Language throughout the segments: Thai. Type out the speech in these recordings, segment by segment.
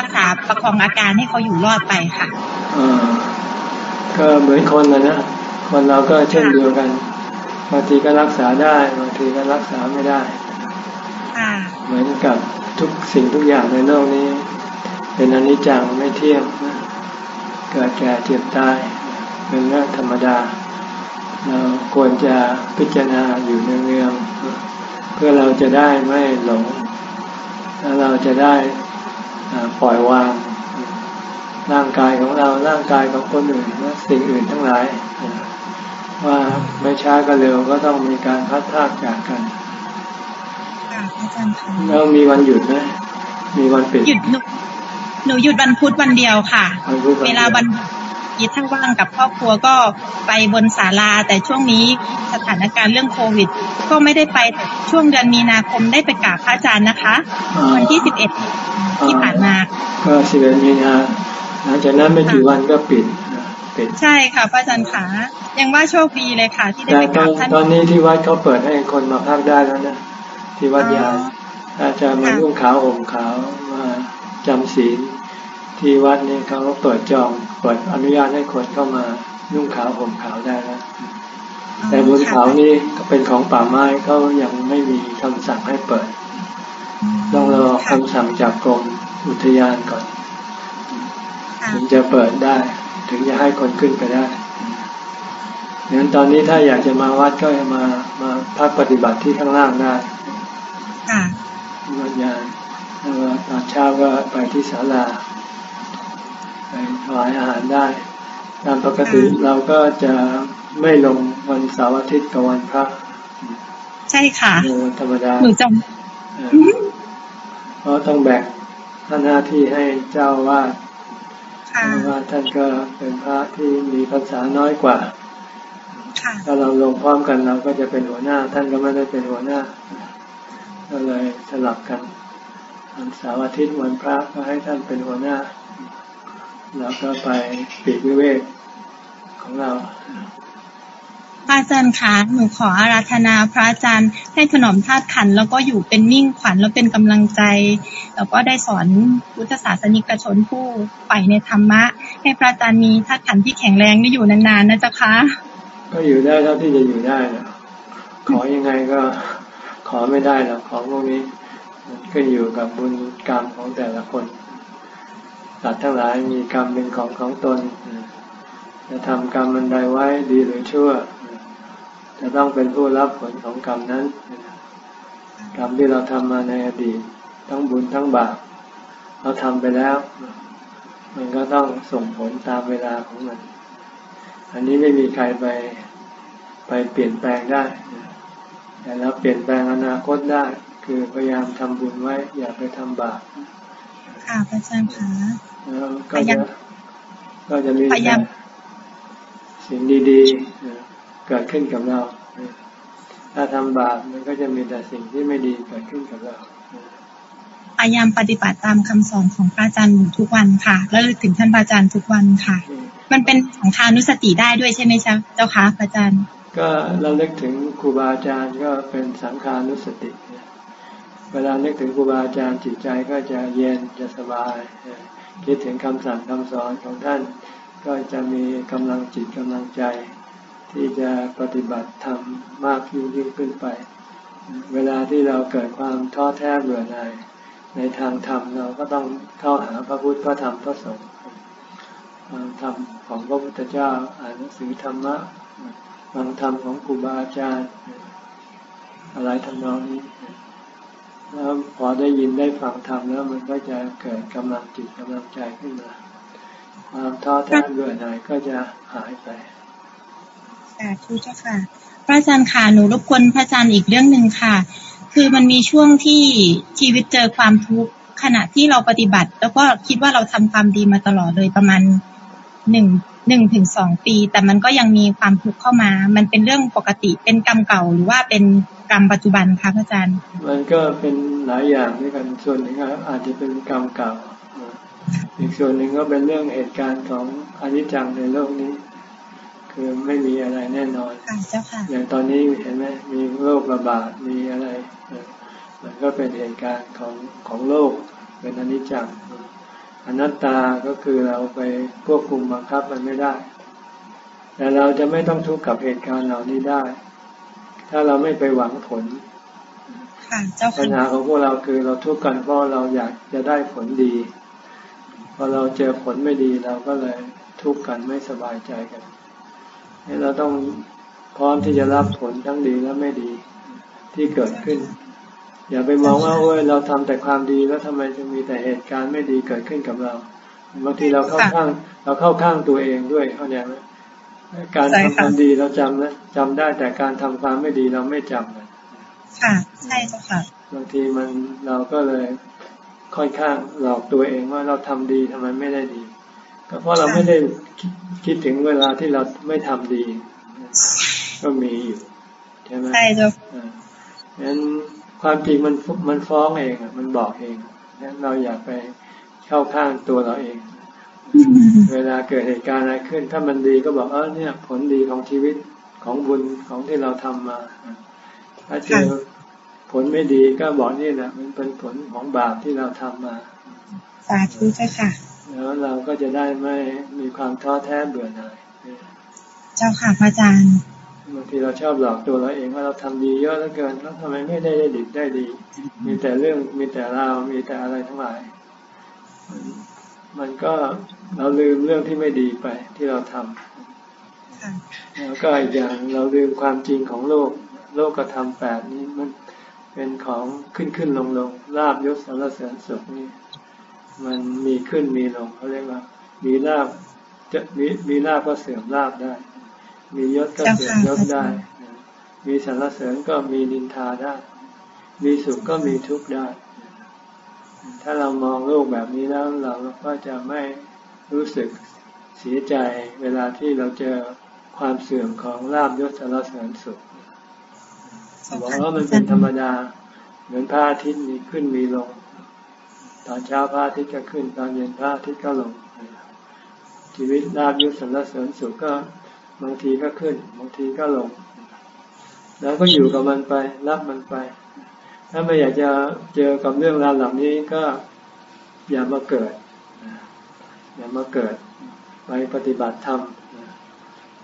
รักษาประคองอาการให้เขาอยู่รอดไปค่ะอ่าก็เหมือนคนนะนะคนเราก็เช่นเดียวกันบางทีก็รักษาได้บางทีก็รักษาไม่ได้เหมือนกับทุกสิ่งทุกอย่างในโลกนี้ เป็นอนิจจังไม่เที่ยงเกิดแก่เจ็บตายเป็นเรื่องธรรมดา เราควรจะพิจารณาอยู่เนืองๆเพื่อเราจะได้ไม่หลง แล้วเราจะได้ ปล่อยวาง ร่างกายของเราร่างกายของคนอื่นและสิ่งอื่นทั้งหลาย ว่าไม่ช้าก็เร็วก็ต้องมีการพัดพากจากกันแล้วมีวันหยุดไหมมีวันปิดหยุดหนูหนูหยุดวันพุธวันเดียวค่ะ เวลาวัน ยิดถ้าว่างกับครอบครัวก็ไปบนศาลา แต่ช่วงนี้สถานการณ์เรื่องโควิด ก็ไม่ได้ไปแต่ช่วงเดือนมีนาคมได้ไปกราบพระอาจารย์นะคะวันที่สิบเอ็ดที่ผ่านมาก็สิบเอ็ดมีนาหลังจากนั้นไม่กี่วันก็ปิดปิดใช่ค่ะพระอาจารย์ขายังว่าโชคดีเลยค่ะ ที่ได้ไปกราบท่านตอนนี้ที่วัดเขาเปิดให้คนมาพักได้แล้วนะที่วัดยาอาจารย์มานุ่งขาวห่มขาวมาจำศีล ที่วัดนี่เขาเปิดจองเปิดอนุญาตให้คนเข้ามานุ่งขาวห่มขาวได้แล้วแต่บนเขานี่เป็นของป่าไม้เขายังไม่มีคำสั่งให้เปิด ต้องรอคำสั่งจากกรมอุทยานก่อน ถึงจะเปิดได้ ถึงจะให้คนขึ้นไปได้งั้นตอนนี้ถ้าอยากจะมาวัดก็มามาพักปฏิบัติที่ข้างล่างได้ค่ะวันยานแล้วตอนเช้าก็ไปที่ศาลา ไปถวายอาหารได้ ตามปกติเราก็จะไม่ลงวันเสาร์อาทิตย์กับวันพระ ใช่ค่ะวันธรรมดาหนูจำเพราะต้องแบ่งหน้าที่ให้เจ้าวาดว่าท่านก็เป็นพระที่มีภาษาน้อยกว่าถ้าเราลงพร้อมกันเราก็จะเป็นหัวหน้า ท่านก็ไม่ได้เป็นหัวหน้า ก็เลยสลับกันวันเสาร์อาทิตย์วันพระก็ให้ท่านเป็นหัวหน้า แล้วก็ไปปีกวิเวกของเราพระอาจารย์คะหนูขออาราธนาพระอาจารย์ให้ถนอมธาตุขัน แล้วก็อยู่เป็นนิ่งขวัญแล้วเป็นกำลังใจ แล้วก็ได้สอนพุทธศาสนิกชนผู้ใฝ่ในธรรมะ ให้พระอาจารย์มีธาตุขันที่แข็งแรงได้อยู่นานๆนะจ๊ะคะ ก็อยู่ได้เท่าที่จะอยู่ได้นะขอยังไงก็ขอไม่ได้หรอกของพวกนี้ขึ้นอยู่กับบุญกรรมของแต่ละคน สัตว์ทั้งหลายมีกรรมเป็นของของตน จะทำกรรมมันใดไว้ดีหรือชั่ว จะต้องเป็นผู้รับผลของกรรมนั้น กรรมที่เราทำมาในอดีต ทั้งบุญทั้งบาปเราทำไปแล้ว มันก็ต้องส่งผลตามเวลาของมัน อันนี้ไม่มีใครไปไปเปลี่ยนแปลงได้ แต่เราเปลี่ยนแปลงอนาคตได้ คือพยายามทำบุญไว้ อย่าไปทำบาปค่ะอาจารย์คะ ก็จะก็จะมีสิ่งดีๆเกิดขึ้นกับเรา ถ้าทำบาปมันก็จะมีแต่สิ่งที่ไม่ดีเกิดขึ้นกับเราพยายามปฏิบัติตามคำสอนของพระอาจารย์ทุกวันค่ะ แล้วถึงท่านพระอาจารย์ทุกวันค่ะ มันเป็นสังขานุสติได้ด้วยใช่ไหมเจ้าคะพระอาจารย์ ก็เราเลิกถึงครูบาอาจารย์ก็เป็นสังขานุสติ เวลานึกถึงครูบาอาจารย์จิตใจก็จะเย็นจะสบาย คิดถึงคำสั่งคำสอนของท่าน ก็จะมีกำลังจิตกำลังใจ ที่จะปฏิบัติธรรมมากยิ่งยิ่งขึ้นไป เวลาที่เราเกิดความท้อแท้เบื่อหน่ายในทางธรรมเราก็ต้องเข้าหาพระพุทธพระธรรมพระสงฆ์ธรรมของพระพุทธเจ้าอ่านหนังสือธรรมะฟังธรรมของครูบาอาจารย์ อะไรทำนองนี้ แล้วพอได้ยินได้ฟังธรรมแล้วมันก็จะเกิดกำลังจิตกำลังใจขึ้นมา ความท้อแท้เบื่อหน่ายก็จะหายไปสาธุเจ้าค่ะ พระอาจารย์ค่ะหนูรบกวนพระอาจารย์อีกเรื่องหนึ่งค่ะ คือมันมีช่วงที่ชีวิตเจอความทุกข์ขณะที่เราปฏิบัติ แล้วก็คิดว่าเราทำความดีมาตลอดเลยประมาณ หนึ่งหนึ่งถึงสองปี แต่มันก็ยังมีความทุกข์เข้ามา มันเป็นเรื่องปกติเป็นกรรมเก่าหรือว่าเป็นกรรมปัจจุบันคะพระอาจารย์ มันก็เป็นหลายอย่างด้วยกันส่วนหนึ่งอาจจะเป็นกรรมเก่า อีกส่วนหนึ่งก็เป็นเรื่องเหตุการณ์ของอนิจจังในโลกนี้ คือไม่มีอะไรแน่นอนอย่างตอนนี้เห็นไหมมีโรคระบาดมีอะไร มันก็เป็นเหตุการณ์ของของโลกเป็นอนิจจัง อนัตตาก็คือเราไปควบคุมบังคับมันไม่ได้ แต่เราจะไม่ต้องทุกข์กับเหตุการณ์เหล่านี้ได้ ถ้าเราไม่ไปหวังผลปัญหาของพวกเราคือเราทุกข์กันเพราะเราอยากจะได้ผลดี พอเราเจอผลไม่ดีเราก็เลยทุกข์กันไม่สบายใจกันเราต้องพร้อมที่จะรับผลทั้งดีและไม่ดีที่เกิดขึ้น อย่าไปมองว่าโอ้ยเราทำแต่ความดีแล้วทำไมจะมีแต่เหตุการณ์ไม่ดีเกิดขึ้นกับเราบางทีเราเข้าข้าง เราเข้าข้างตัวเองด้วยเข้าใจไหมการทำความดีเราจำนะจำได้แต่การทำความไม่ดีเราไม่จำเลยค่ะใช่เจ้าค่ะบางทีมันเราก็เลยค่อยข้างหลอกตัวเองว่าเราทำดีทำไมไม่ได้ดี ก็เพราะเราไม่ได้คิดถึงเวลาที่เราไม่ทำดี ก็มีอยู่ใช่ไหมใช่เจ้างั้น ความจริงมันมันฟ้องเองมันบอกเองงั้นเราอยากไปเข้าข้างตัวเราเอง เวลาเกิดเหตุการณ์อะไรขึ้น ถ้ามันดีก็บอกเออเนี่ย ผลดีของชีวิตของบุญของที่เราทำมา ถ้าเจอผลไม่ดีก็บอกนี่แหละมันเป็นผลของบาปที่เราทำมา สาธุเจ้าค่ะ แล้วเราก็จะได้ไม่มีความท้อแท้เบื่อหน่าย เจ้าค่ะพระอาจารย์ บางทีเราชอบหลอกตัวเราเองว่าเราทำดีเยอะเหลือเกินแล้วทำไมไม่ได้ได้ดีได้ดี มีแต่เรื่องมีแต่เรามีแต่อะไรทั้งหลาย มันก็เราลืมเรื่องที่ไม่ดีไปที่เราทำแล้วก็อีกอย่างเราลืมความจริงของโลก โลกกระทำแปดนี้มันเป็นของขึ้นขึ้นลงลงลาบยศสารเสริญสุขนี่มันมีขึ้นมีลงเขาเรียกว่า มีลาบจะมีมีลาบก็เสื่อมลาบได้ มียศก็เสื่อมยศได้ มีสรรเสริญก็มีนินทาได้ มีสุขก็มีทุกข์ได้ ถ้าเรามองโลกแบบนี้แล้วเราก็จะไม่รู้สึกเสียใจเวลาที่เราเจอความเสื่อมของลาบยศสารเสริญสุขบอกว่ามันเป็นธรรมดา เหมือนพระอาทิตย์มีขึ้นมีลง ตอนเช้าพระอาทิตย์ก็ขึ้น ตอนเย็นพระอาทิตย์ก็ลง ชีวิตลาบยศสรรเสริญสุขก็ บางทีก็ขึ้น บางทีก็ลง แล้วก็อยู่กับมันไป รับมันไป ถ้าไม่อยากจะเจอกับเรื่องราวเหล่านี้ก็อย่ามาเกิด อย่ามาเกิด ไปปฏิบัติธรรม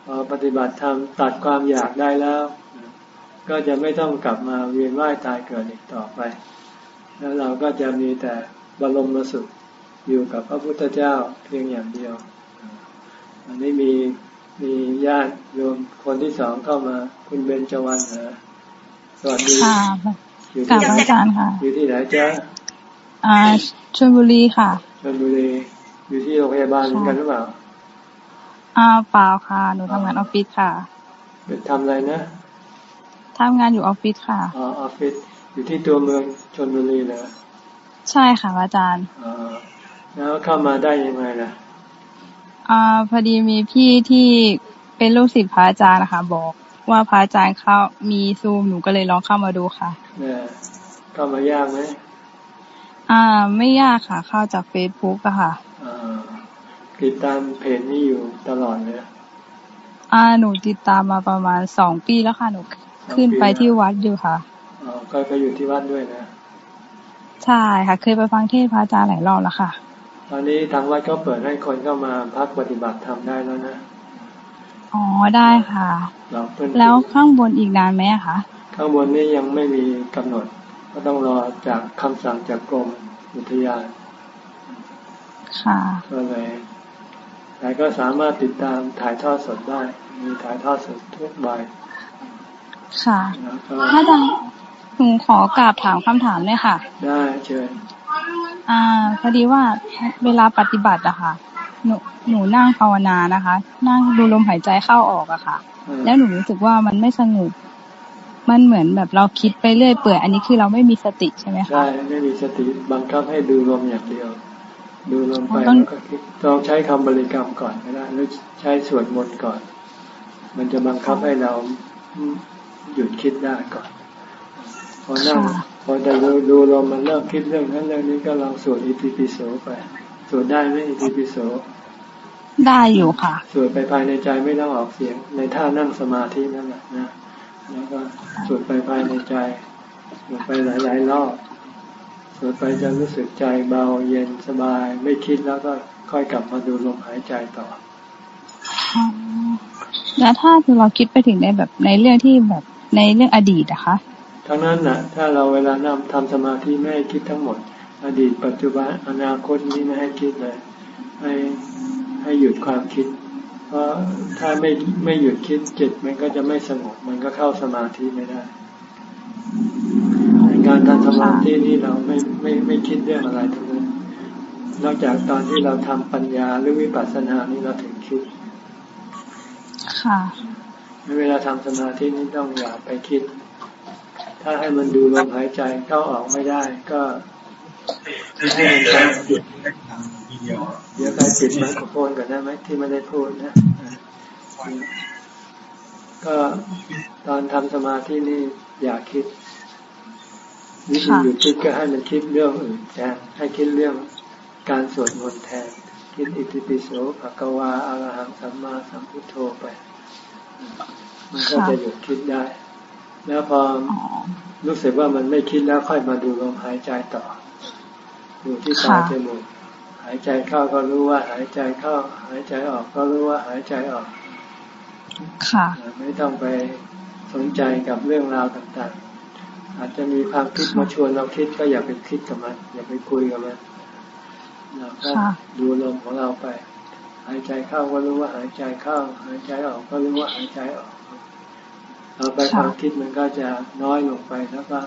พอปฏิบัติธรรมตัดความอยากได้แล้ว ก็จะไม่ต้องกลับมาเวียนว่ายตายเกิดอีกต่อไป แล้วเราก็จะมีแต่บรมสุขอยู่กับพระพุทธเจ้าเพียงอย่างเดียว อันนี้มี มีญาติโยมคนที่สองเข้ามา คุณเบญจวรรณเหรอสวัสดีค่ะอยู่ที่อาจารย์ค่ะอยู่ที่ไหนจ๊ะอ่าชลบุรีค่ะชลบุรีอยู่ที่โรงพยาบาลเหมือนกันหรือเปล่าอ่าเปล่าค่ะ หนูทำงานออฟฟิศค่ะเป็นทำอะไรนะทำงานอยู่ออฟฟิศค่ะอ๋อออฟฟิศอยู่ที่ตัวเมืองชลบุรีเหรอใช่ค่ะอาจารย์อ๋อแล้วเข้ามาได้ยังไงล่ะ อ่าพอดีมีพี่ที่เป็นลูกศิษย์พระอาจารย์นะคะ บอกว่าพระอาจารย์เข้ามีซูมหนูก็เลยลองเข้ามาดูค่ะเนี่ยเข้ามายากไหมอ่า ไม่ยากค่ะ เข้าจากเฟซบุ๊กอะค่ะอ่าติดตามเพจนี้อยู่ตลอดเลยอ่าหนูติดตามมาประมาณสองปีแล้วค่ะหนูขึ้นไปที่วัดอยู่ค่ะอ๋อก็ไปอยู่ที่วัดด้วยนะใช่ค่ะ เคยไปฟังเทศพระอาจารย์หลายรอบแล้วค่ะ ตอนนี้ทางวัดก็เปิดให้คนเข้ามาพักปฏิบัติธรรมได้แล้วนะ อ๋อได้ค่ะ แล้วข้างบนอีกนานไหมคะ ข้างบนนี้ยังไม่มีกำหนด ก็ต้องรอจากคำสั่งจากกรมอุทยาน ค่ะก็เลยแต่ก็สามารถติดตามถ่ายทอดสดได้ มีถ่ายทอดสดทุกใบค่ะ ถ้าดังหนูขอกราบถามคำถามเลยค่ะ ได้เชิญ อ่า พอดีว่าเวลาปฏิบัติอะค่ะ หนูหนูนั่งภาวนานะคะ นั่งดูลมหายใจเข้าออกอะค่ะ แล้วหนูรู้สึกว่ามันไม่สงบมันเหมือนแบบเราคิดไปเรื่อยเปื่อยอันนี้คือเราไม่มีสติใช่ไหมคะใช่ไม่มีสติบังคับให้ดูลมอย่างเดียว ดูลมไปแล้วก็คิดต้องใช้คำบริกรรมก่อนก็ได้หรือใช้สวดมนต์ก่อน มันจะบังคับให้เราหยุดคิดได้ก่อนพอนั่ง พอจะดูดูลมมันเริ่มคิดเรื่องนั้นเรื่องนี้ก็ลองสวดอิติปิโสไป สวดได้ไหมอิติปิโส ได้อยู่ค่ะ สวดไปภายในใจไม่ต้องออกเสียง ในท่านั่งสมาธินั่นแหละนะ แล้วก็สวดไปภายในใจ สวดไปหลายๆรอบ สวดไปจะรู้สึกใจเบาเย็นสบาย ไม่คิดแล้วก็ค่อยกลับมาดูลมหายใจต่อแล้วถ้าเราคิดไปถึงในแบบในเรื่องที่แบบในเรื่องอดีตอะคะ ทั้งนั้นนะถ้าเราเวลานำทำสมาธิไม่ให้คิดทั้งหมด อดีตปัจจุบันอนาคตนี้ไม่ให้คิดเลย ให้ให้หยุดความคิด เพราะถ้าไม่ไม่หยุดคิดจิตมันก็จะไม่สงบมันก็เข้าสมาธิไม่ได้ในการทำสมาธินี่เราไม่ไม่ไม่คิดเรื่องอะไรทั้งนั้น นอกจากตอนที่เราทำปัญญาหรือวิปัสสนานี่เราถึงคิด ค่ะเวลาทำสมาธินี่ต้องอย่าไปคิด ถ้าให้มันดูลมหายใจเข้าออกไม่ได้ ก็ให้มันไปปิดเดี๋ยวไปปิดไมโครโฟนก่อนได้ไหมที่ไม่ได้พูดนะก็ตอนทำสมาธินี่อย่าคิดวิธีหยุดคิดก็ให้มันคิดเรื่องอื่นแทนให้คิดเรื่องการสวดมนต์แทน คิดอิติปิโสภะกวาอารหังสัมมาสัมพุทโธไป มันก็จะหยุดคิดได้ แล้วพอรู้สึกว่ามันไม่คิดแล้วค่อยมาดูลมหายใจต่อ ดูที่ตาจมูกหายใจเข้าก็รู้ว่าหายใจเข้า หายใจออกก็รู้ว่าหายใจออก ค่ะ ไม่ต้องไปสนใจกับเรื่องราวต่างๆ อาจจะมีความคิดมาชวนเราคิดก็อย่าไปคิดกับมัน อย่าไปคุยกับมันเราก็ดูลมของเราไป หายใจเข้าก็รู้ว่าหายใจเข้า หายใจออกก็รู้ว่าหายใจออก เราไปความคิดมันก็จะน้อยลงไปแล้วก็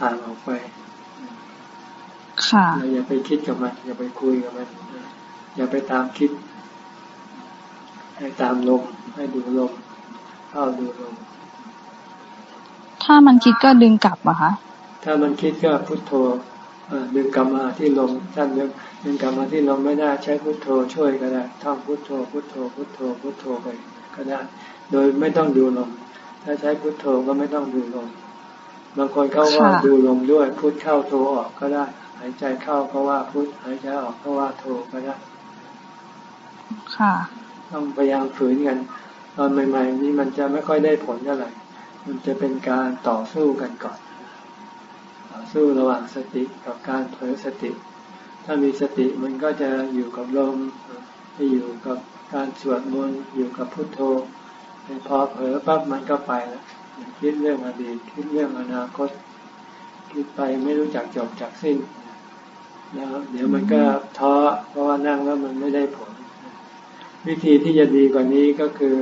ห่างออกไปค่ะเราอย่าไปคิดกับมันอย่าไปคุยกับมันอย่าไปตามคิด ให้ตามลมให้ดูลมเข้าดูลมถ้ามันคิดก็ดึงกลับอะคะถ้ามันคิดก็พุทโธดึงกลับมาที่ลมท่านดึงดึงกลับมาที่ลมไม่ได้ใช้พุทโธช่วยก็ได้ท่องพุทโธพุทโธพุทโธพุทโธไปก็ได้ โดยไม่ต้องดูลม ถ้าใช้พุทโธก็ไม่ต้องดูลม บางคนเขาว่าดูลมด้วย พุทเข้าโธออกก็ได้ หายใจเข้าก็ว่าพุทหายใจออกก็ว่าโธก็ได้ ค่ะ ต้องพยายามฝืนกัน ตอนใหม่ ๆ นี้มันจะไม่ค่อยได้ผลเท่าไหร่ มันจะเป็นการต่อสู้กันก่อนสู้ระหว่างสติกับการเผลอสติ ถ้ามีสติมันก็จะอยู่กับลมจะอยู่กับการสวดมนต์อยู่กับพุทโธ พอเผลอปั๊บมันก็ไปแล้วคิดเรื่องอดีตคิดเรื่องอนาคต คิดไปไม่รู้จักจบจากสิ้นแล้วเดี๋ยวมันก็ท้อเพราะว่านั่งแล้วมันไม่ได้ผล วิธีที่จะดีกว่านี้ก็คือ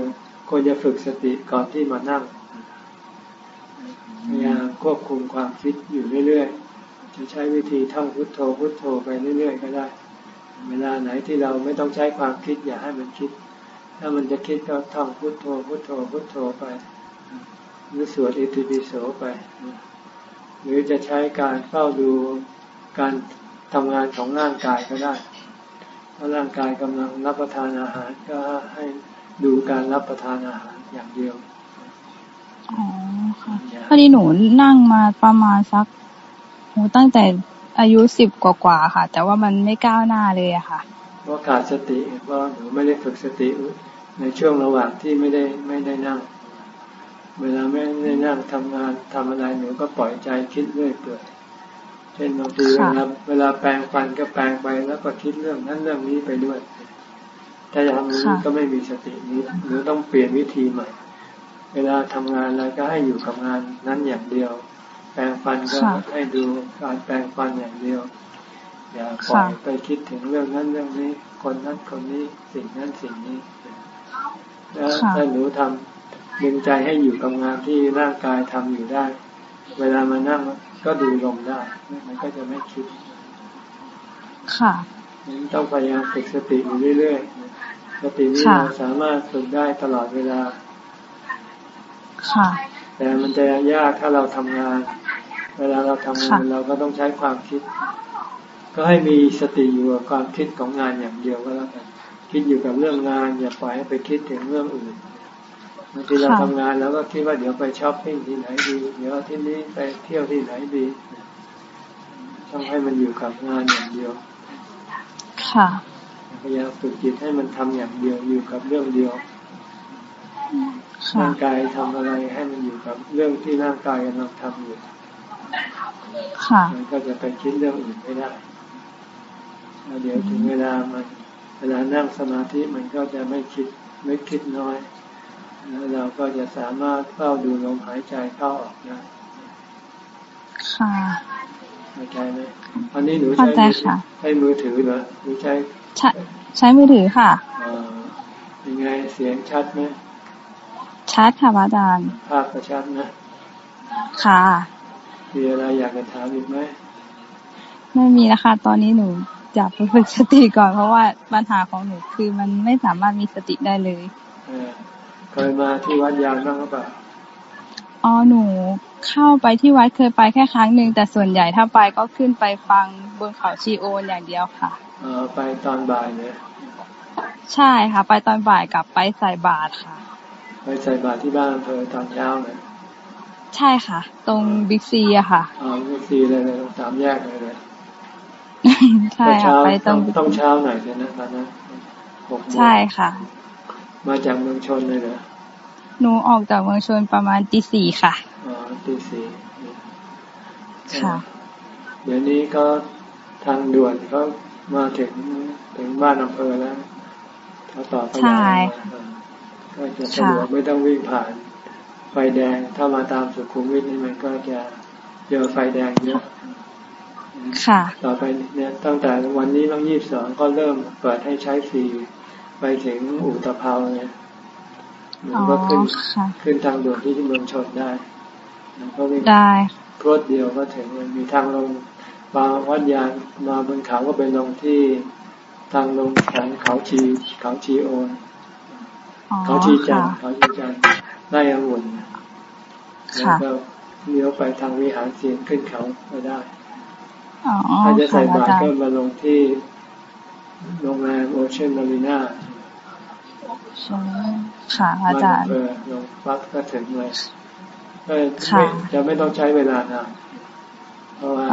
ควรจะฝึกสติก่อนที่มานั่งพยายามควบคุมความคิดอยู่เรื่อยๆ จะใช้วิธีท่องพุทโธพุทโธไปเรื่อยๆ ก็ได้ เวลาไหนที่เราไม่ต้องใช้ความคิดอย่าให้มันคิด ถ้ามันจะคิดก็ท่องพุทโธพุทโธพุทโธไป หรือสวดอิติปิโสไป หรือจะใช้การเฝ้าดูการทำงานของร่างกายก็ได้ถ้าร่างกายกำลังรับประทานอาหารก็ให้ดูการรับประทานอาหารอย่างเดียวอ๋อค่ะพอดีหนูนั่งมาประมาณสักโหตั้งแต่อายุสิบกว่าๆค่ะ แต่ว่ามันไม่ก้าวหน้าเลยอะค่ะเพราะขาดสติเพราะหนูไม่ได้ฝึกสติ ในช่วงระหว่างที่ไม่ได้ไม่ได้นั่ง เวลาไม่ได้นั่งทำงานทำอะไรหนูก็ปล่อยใจคิดเรื่อยเปื่อยเช่นบางทีเวลาเวลาแปลงฟันก็แปลงไปแล้วก็คิดเรื่องนั้นเรื่องนี้ไปด้วย ถ้าจะทำนี้ก็ไม่มีสตินี้หนูต้องเปลี่ยนวิธีใหม่ เวลาทำงานอะไรก็ให้อยู่กับงานนั้นอย่างเดียว แปลงฟันก็ให้ดูการแปลงฟันอย่างเดียวอย่าปล่อยไปคิดถึงเรื่องนั้นเรื่องนี้ คนนั้นคนนี้สิ่งนั้นสิ่งนี้แล้ว ถ้าหนูทำดึงใจให้อยู่กับงานที่ร่างกายทำอยู่ได้ เวลามานั่งก็ดูลมได้ มันก็จะไม่คิด ค่ะต้องพยายามฝึกสติอยู่เรื่อยๆ สตินี้เราสามารถฝึกได้ตลอดเวลา ค่ะ แต่มันจะยากถ้าเราทำงาน เวลาเราทำงานเราก็ต้องใช้ความคิด ก็ให้มีสติอยู่กับความคิดของงานอย่างเดียวก็แล้วกัน คิดอยู่กับเรื่องงาน อย่าปล่อยให้ไปคิดถึงเรื่องอื่นบางทีเราทำงานแล้วก็คิดว่าเดี๋ยวไปช้อปปิ้งที่ไหนดี เดี๋ยวที่นี้ไปเที่ยวที่ไหนดี ต้องให้มันอยู่กับงานอย่างเดียว ค่ะพยายามฝึกจิตให้มันทำอย่างเดียวอยู่กับเรื่องเดียวร่างกายทำอะไรให้มันอยู่กับเรื่องที่ร่างกายกำลังทำอยู่ค่ะมันก็จะไปคิดเรื่องอื่นไม่ได้เดี๋ยวถึงเวลามัน เวลานั่งสมาธิมันก็จะไม่คิดไม่คิดน้อยแล้วเราก็จะสามารถเฝ้าดูลมหายใจเข้าออกได้ค่ะเข้าใจไหมอันนี้หนูใช้ใช้มือถือเหรอหรือใช้ใช้ใช้มือถือค่ะอ่ายังไงเสียงชัดไหมชัดค่ะอาจารย์ภาพก็ชัดนะ ค่ะมีอะไรอยากจะถามอีกไหมไม่มีนะคะ ตอนนี้หนู อยากไปฝึกสติก่อนเพราะว่าปัญหาของหนูคือมันไม่สามารถมีสติได้เลยเคยมาที่วัดยางบ้างหรือเปล่าอ๋อหนูเข้าไปที่วัดเคยไปแค่ครั้งหนึ่งแต่ส่วนใหญ่ถ้าไปก็ขึ้นไปฟังบนเขาชีโอนอย่างเดียวค่ะเออไปตอนบ่ายเนี่ยใช่ค่ะ ไปตอนบ่ายกับไปใส่บาตรค่ะ ไปใส่บาตรที่บ้านอำเภอตอนเช้าเลยใช่ค่ะ ตรงบิ๊กซีอะค่ะอ๋อบิ๊กซีเลยเลยสามแยกเลยเลย ใช่ค่ะไปตรงต้องเช้าหน่อยเลยนะตอนนั้นใช่ค่ะ มาจากเมืองชนเลยเหรอหนูออกจากเมืองชนประมาณตีสี่ค่ะอ๋อตีสี่ค่ะ เดี๋ยวนี้ก็ทางด่วนเขามาถึงถึงบ้านอำเภอแล้วเขาต่อไปก็จะสะดวกไม่ต้องวิ่งผ่านไฟแดง ถ้ามาตามสุขุมวิทนี่มันก็จะเจอไฟแดงเยอะ ค่ะต่อไปเนี่ยตั้งแต่วันนี้ตั้งยี่สิบสองก็เริ่มเปิดให้ใช้ฟรีไปถึงอุตภาวเนี่ยมันก็ขึ้นขึ้นทางด่วนที่เมืองชนได้มันก็วิ่งได้รถเดียวก็ถึงมันมีทางลงบางวัดยานมาบนเขาก็ไปลงที่ทางลงของเขาชีเขาชีโอนเขาชีจันเขาชีจันได้องุ่นแล้วก็เลี้ยวไปทางวิหารเสียงขึ้นเขาก็ได้ ถ้าจะใส่บาตรก็มาลงที่โรงแรมโอเชียนมารีนาค่ะอาจารย์ลงพักก็ถึงเลยจะไม่ต้องใช้เวลานานเพราะว่า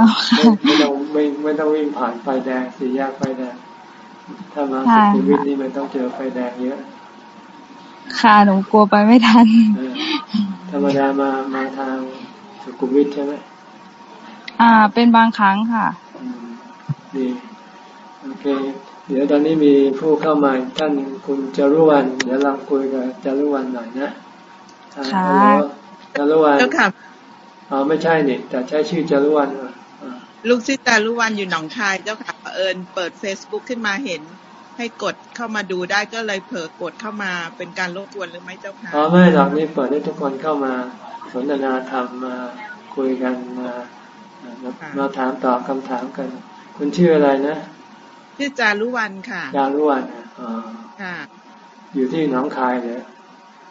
ไม่ต้องไม่ไม่ต้องวิ่งผ่านไฟแดงสี่แยกไฟแดง ถ้ามาสุขุมวิทนี่มันต้องเจอไฟแดงเยอะ ค่ะหนูกลัวไปไม่ทัน ธรรมดามามาทางสุขุมวิทใช่ไหม อ่า เป็นบางครั้งค่ะดีโอเค เดี๋ยวตอนนี้มีผู้เข้ามาท่านคุณจารุวันเดี๋ยวลองคุยกับจารุวันหน่อยนะค่ะจารุวันเจ้าค่ะอ๋อไม่ใช่เนี่ยแต่ใช้ชื่อจารุวันลูกชื่อจารุวันอยู่หนองคายเจ้าค่ะเอิญเปิดเฟซบุ๊กขึ้นมาเห็นให้กดเข้ามาดูได้ก็เลยเผลอกดเข้ามาเป็นการรบกวนหรือไม่เจ้าค่ะอ๋อไม่หรอกนี่เปิดให้ทุกคนเข้ามาสนทนาธรรมมาคุยกันมา มาถามตอบคำถามกัน คุณชื่ออะไรนะชื่อจารุวันค่ะ จารุวันอ๋อค่ะ อยู่ที่หนองคายเลย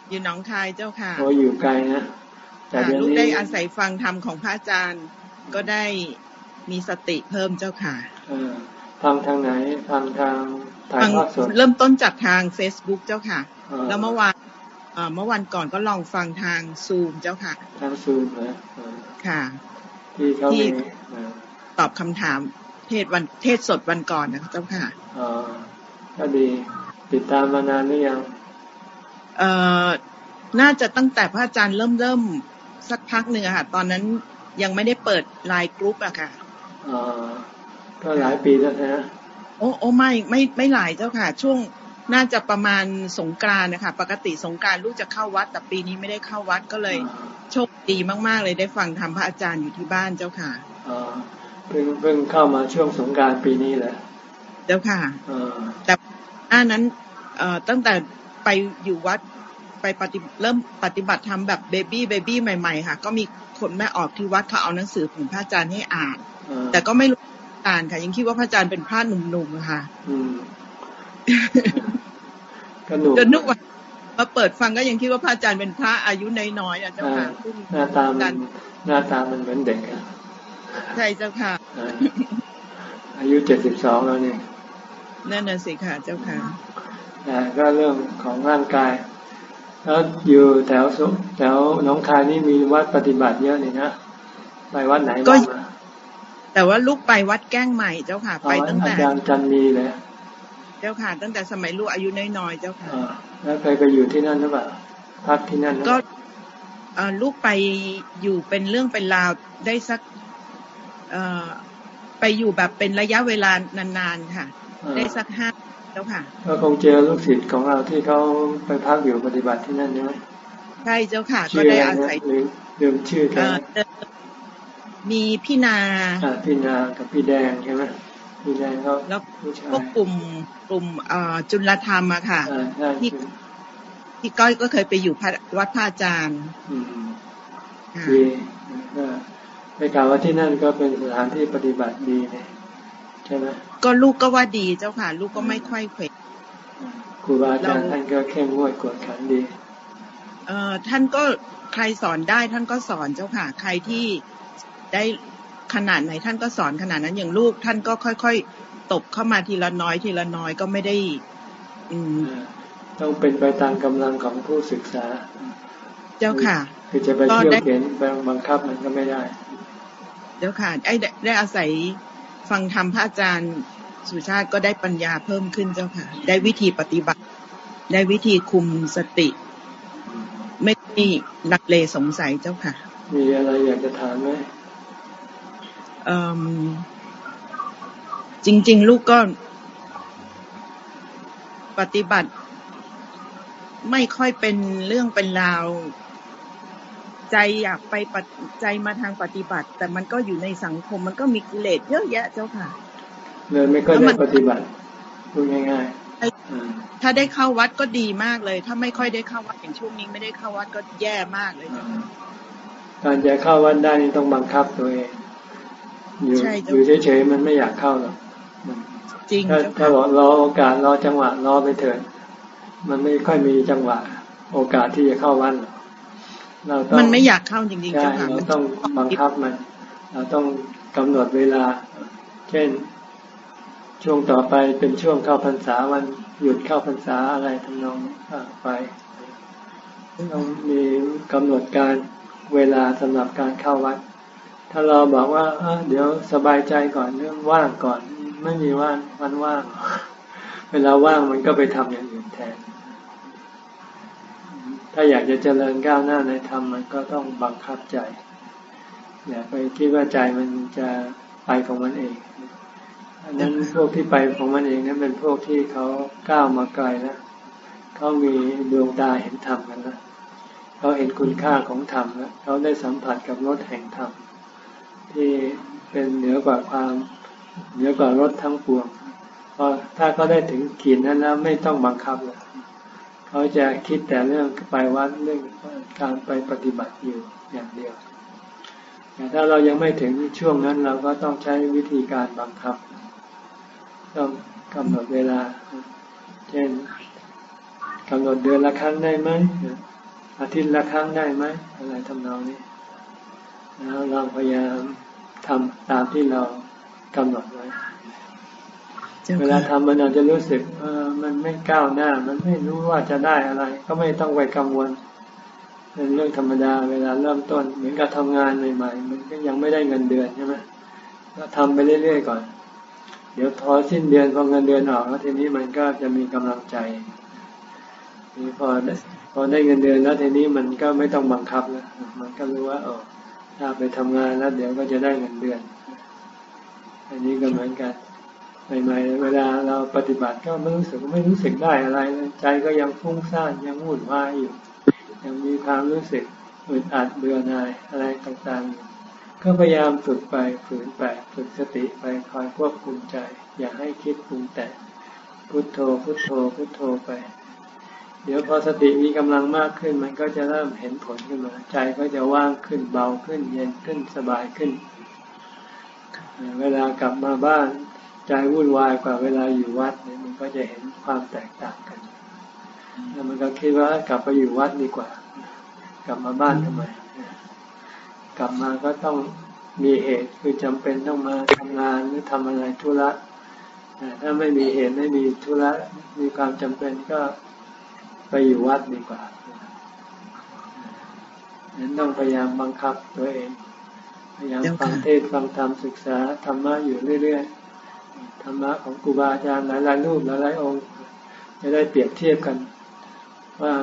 อยู่หนองคายเจ้าค่ะโอ้อยู่ไกลนะแต่ลูกได้อาศัยฟังธรรมของพระอาจารย์ ก็ได้มีสติเพิ่มเจ้าค่ะฟังทางไหนฟังทางถ่ายทอดสดเริ่มต้นจากทางเฟซบุ๊กเจ้าค่ะ แล้วเมื่อวานเมื่อวันก่อนก็ลองฟังทางซูมเจ้าค่ะ ทางซูมนะค่ะ ที่เขามีตอบคำถามเทศวันเทศสดวันก่อนนะเจ้าค่ะอ๋อก็ดีติดตามมานานหรือยัง เอ่อ น่าจะตั้งแต่พระอาจารย์เริ่มเริ่มสักพักหนึ่งอะค่ะ ตอนนั้นยังไม่ได้เปิดไลน์กรุ๊ปอะค่ะอ๋อก็หลายปีแล้วนะ โอ้โอ้ไม่ไม่ไม่หลายเจ้าค่ะ ช่วง น่าจะประมาณสงกรานนะคะ ปกติสงการลูกจะเข้าวัด แต่ปีนี้ไม่ได้เข้าวัดก็เลยโชคดีมากๆ เลยได้ฟังธรรมพระอาจารย์อยู่ที่บ้านเจ้าค่ะอ๋อเพิ่งเพิ่งเข้ามาช่วงสงการปีนี้แหละเจ้าค่ะแต่อันนั้นเอ่อตั้งแต่ไปอยู่วัดไปปฏิเริ่มปฏิบัติธรรมแบบเบบี้เบบี้ใหม่ ๆ ค่ะ ก็มีคนแม่ออกที่วัดเขาเอาหนังสือของพระอาจารย์ให้อ่าน แต่ก็ไม่รู้อ่านค่ะ ยังคิดว่าพระอาจารย์เป็นพระหนุ่มๆค่ะ ก็หนุ่มจนนึกว่ามาเปิดฟังก็ยังคิดว่าพระอาจารย์เป็นพระอายุน้อยๆอะเจ้าค่ะหน้าตามันหน้าตามันเหมือนเด็กอะใช่เจ้าค่ะ อายุเจ็ดสิบสองแล้วนี่นั่นน่ะสิค่ะเจ้าค่ะแต่ก็เรื่องของร่างกาย แล้วอยู่แถวสุแถวน้องคายนี่มีวัดปฏิบัติเยอะเลยนะไปวัดไหนบ้างมาแต่ว่าลูกไปวัดแก้งใหม่เจ้าค่ะ ไปตั้งแต่อาจารย์จันมีเลย เจ้าค่ะ ตั้งแต่สมัยลูกอายุน้อยๆเจ้าค่ะแล้วเคยไปอยู่ที่นั่นหรือเปล่าพักที่นั่นก็ลูกไปอยู่เป็นเรื่องเป็นราวได้สักไปอยู่แบบเป็นระยะเวลานานๆค่ะ ได้สักห้าแล้วค่ะก็คงเจอลูกศิษย์ของเราที่เขาไปพักอยู่ปฏิบัติที่นั่นใช่ไหมใช่เจ้าค่ะ ก็ได้อาศัยลืมชื่อกันมีพี่นาพี่นากับพี่แดงใช่ไหมพี่ แดงเขาแล้วพวกกลุ่มกลุ่มจุลธรรมอะค่ะที่พี่ก้อยก็เคยไปอยู่วัดพระอาจารย์ดีไปกล่าวว่าที่นั่นก็เป็นสถานที่ปฏิบัติดีเลยใช่ไหมก็ลูกก็ว่าดีเจ้าค่ะ ลูกก็ไม่ค่อยเขวครูบาอาจารย์ท่านก็เข้มงวดกวดขันดีเอ่อท่านก็ใครสอนได้ท่านก็สอนเจ้าค่ะ ใครที่ได้ ขนาดไหนท่านก็สอนขนาดนั้นอย่างลูก ท่านก็ค่อยๆตบเข้ามาทีละน้อยทีละน้อยก็ไม่ได้ อืม ต้องเป็นไปตามกำลังของผู้ศึกษา เจ้าค่ะ คือจะไปเที่ยวเขียนไปบังคับมันก็ไม่ได้ เจ้าค่ะไอ้ได้อาศัยฟังธรรมพระอาจารย์สุชาติก็ได้ปัญญาเพิ่มขึ้นเจ้าค่ะ ได้วิธีปฏิบัติ ได้วิธีคุมสติ ไม่มีลักเลสงสัยเจ้าค่ะ มีอะไรอยากจะถามไหม จริง ๆ ลูกก็ปฏิบัติ ไม่ค่อยเป็นเรื่องเป็นราว ใจอยากไปใจมาทางปฏิบัติ แต่มันก็อยู่ในสังคม มันก็มีกิเลสเยอะแยะเจ้าค่ะเลยไม่ค่อยได้ปฏิบัติพูดง่ายๆถ้าได้เข้าวัดก็ดีมากเลย ถ้าไม่ค่อยได้เข้าวัดอย่างช่วงนี้ไม่ได้เข้าวัดก็แย่มากเลยการจะเข้าวัดได้นี่ต้องบังคับตัวเอง อยู่อยู่เฉยๆมันไม่อยากเข้าหรอกจริงถ้าบอกรอโอกาสรอจังหวะรอไปเถิดมันไม่ค่อยมีจังหวะ โอกาสที่จะเข้าวันเราต้องมันไม่อยากเข้าจริงๆจ้าเราต้องบังคับมัน เราต้องกำหนดเวลา เช่น ช่วงต่อไปเป็นช่วงเข้าพรรษาวันหยุดเข้าพรรษาอะไรทำนองไปต้องมีกำหนดการเวลาสำหรับการเข้าวัด ถ้าเราบอกว่าเดี๋ยวสบายใจก่อนเรื่องว่างก่อน ไม่มีว่างวันว่าง เวลาว่างมันก็ไปทำอย่างอื่นแทน ถ้าอยากจะเจริญก้าวหน้าในธรรมมันก็ต้องบังคับใจอย่าไปคิดว่าใจมันจะไปของมันเองอันนั้นพวกที่ไปของมันเองนั้นเป็นพวกที่เขาก้าวมาไกลแล้วเขามีดวงตาเห็นธรรมกันแล้วเขาเห็นคุณค่าของธรรมแล้วเขาได้สัมผัสกับรถแห่งธรรม ที่เป็นเหนือกว่าความเหนือกว่ารถทั้งปวงพอถ้าเขาได้ถึงขีดนั้นแล้วไม่ต้องบังคับแล้วเขาจะคิดแต่เรื่องไปวัดเรื่องการไปปฏิบัติอยู่อย่างเดียว แต่ถ้าเรายังไม่ถึงช่วงนั้นเราก็ต้องใช้วิธีการบังคับ ต้องกำหนดเวลา เช่นกำหนดเดือนละครั้งได้ไหมอาทิตย์ละครั้งได้ไหมอะไรทำนองนี้ แล้วเราพยายามทำตามที่เรากำหนดไว้ เวลาทำมันอาจจะรู้สึกเออมันไม่ก้าวหน้า มันไม่รู้ว่าจะได้อะไร ก็ไม่ต้องไปกังวลเป็นเรื่องธรรมดาเวลาเริ่มต้น เหมือนกับทำงานใหม่ๆ มันก็ยังไม่ได้เงินเดือนใช่ไหมก็ทำไปเรื่อยๆก่อน เดี๋ยวพอสิ้นเดือนพอเงินเดือนออกแล้วทีนี้มันก็จะมีกำลังใจนี่พอพอได้เงินเดือนแล้วทีนี้มันก็ไม่ต้องบังคับแล้วมันก็รู้ว่าเออ ถ้าไปทำงานแล้วเดี๋ยวก็จะได้เงินเดือน อันนี้ก็เหมือนกันใหม่ๆเวลาเราปฏิบัติก็ไม่รู้สึกไม่รู้สึกได้อะไรใจก็ยังฟุ้งซ่านยังวุ่นวายอยู่ ยังมีความรู้สึกอึดอัดเบื่อหน่ายอะไรต่างๆอยู่ก็พยายามฝึกไปฝืนไปฝึกสติไปคอยควบคุมใจ อย่าให้คิดปรุงแต่พุโทโธพุโทโธพุโทโธไป เดี๋ยวพอสติมีกำลังมากขึ้น มันก็จะเริ่มเห็นผลขึ้นมา ใจก็จะว่างขึ้นเบาขึ้นเย็นขึ้นสบายขึ้น เวลากลับมาบ้านใจวุ่นวายกว่าเวลาอยู่วัดเนี่ยมันก็จะเห็นความแตกต่างกัน แล้วมันก็คิดว่ากลับไปอยู่วัดดีกว่า กลับมาบ้านทำไม กลับมาก็ต้องมีเหตุคือจำเป็นต้องมาทำงานหรือทำอะไรธุระถ้าไม่มีเหตุไม่มีธุระมีความจำเป็นก็ ไปอยู่วัดดีกว่านั้นต้องพยายามบังคับตัวเอง พยายามฟังเทศฟังธรรมศึกษาธรรมะอยู่เรื่อยๆ ธรรมะของครูบาอาจารย์หลายๆรูปหลายๆองค์ จะได้เปรียบเทียบกัน ว่า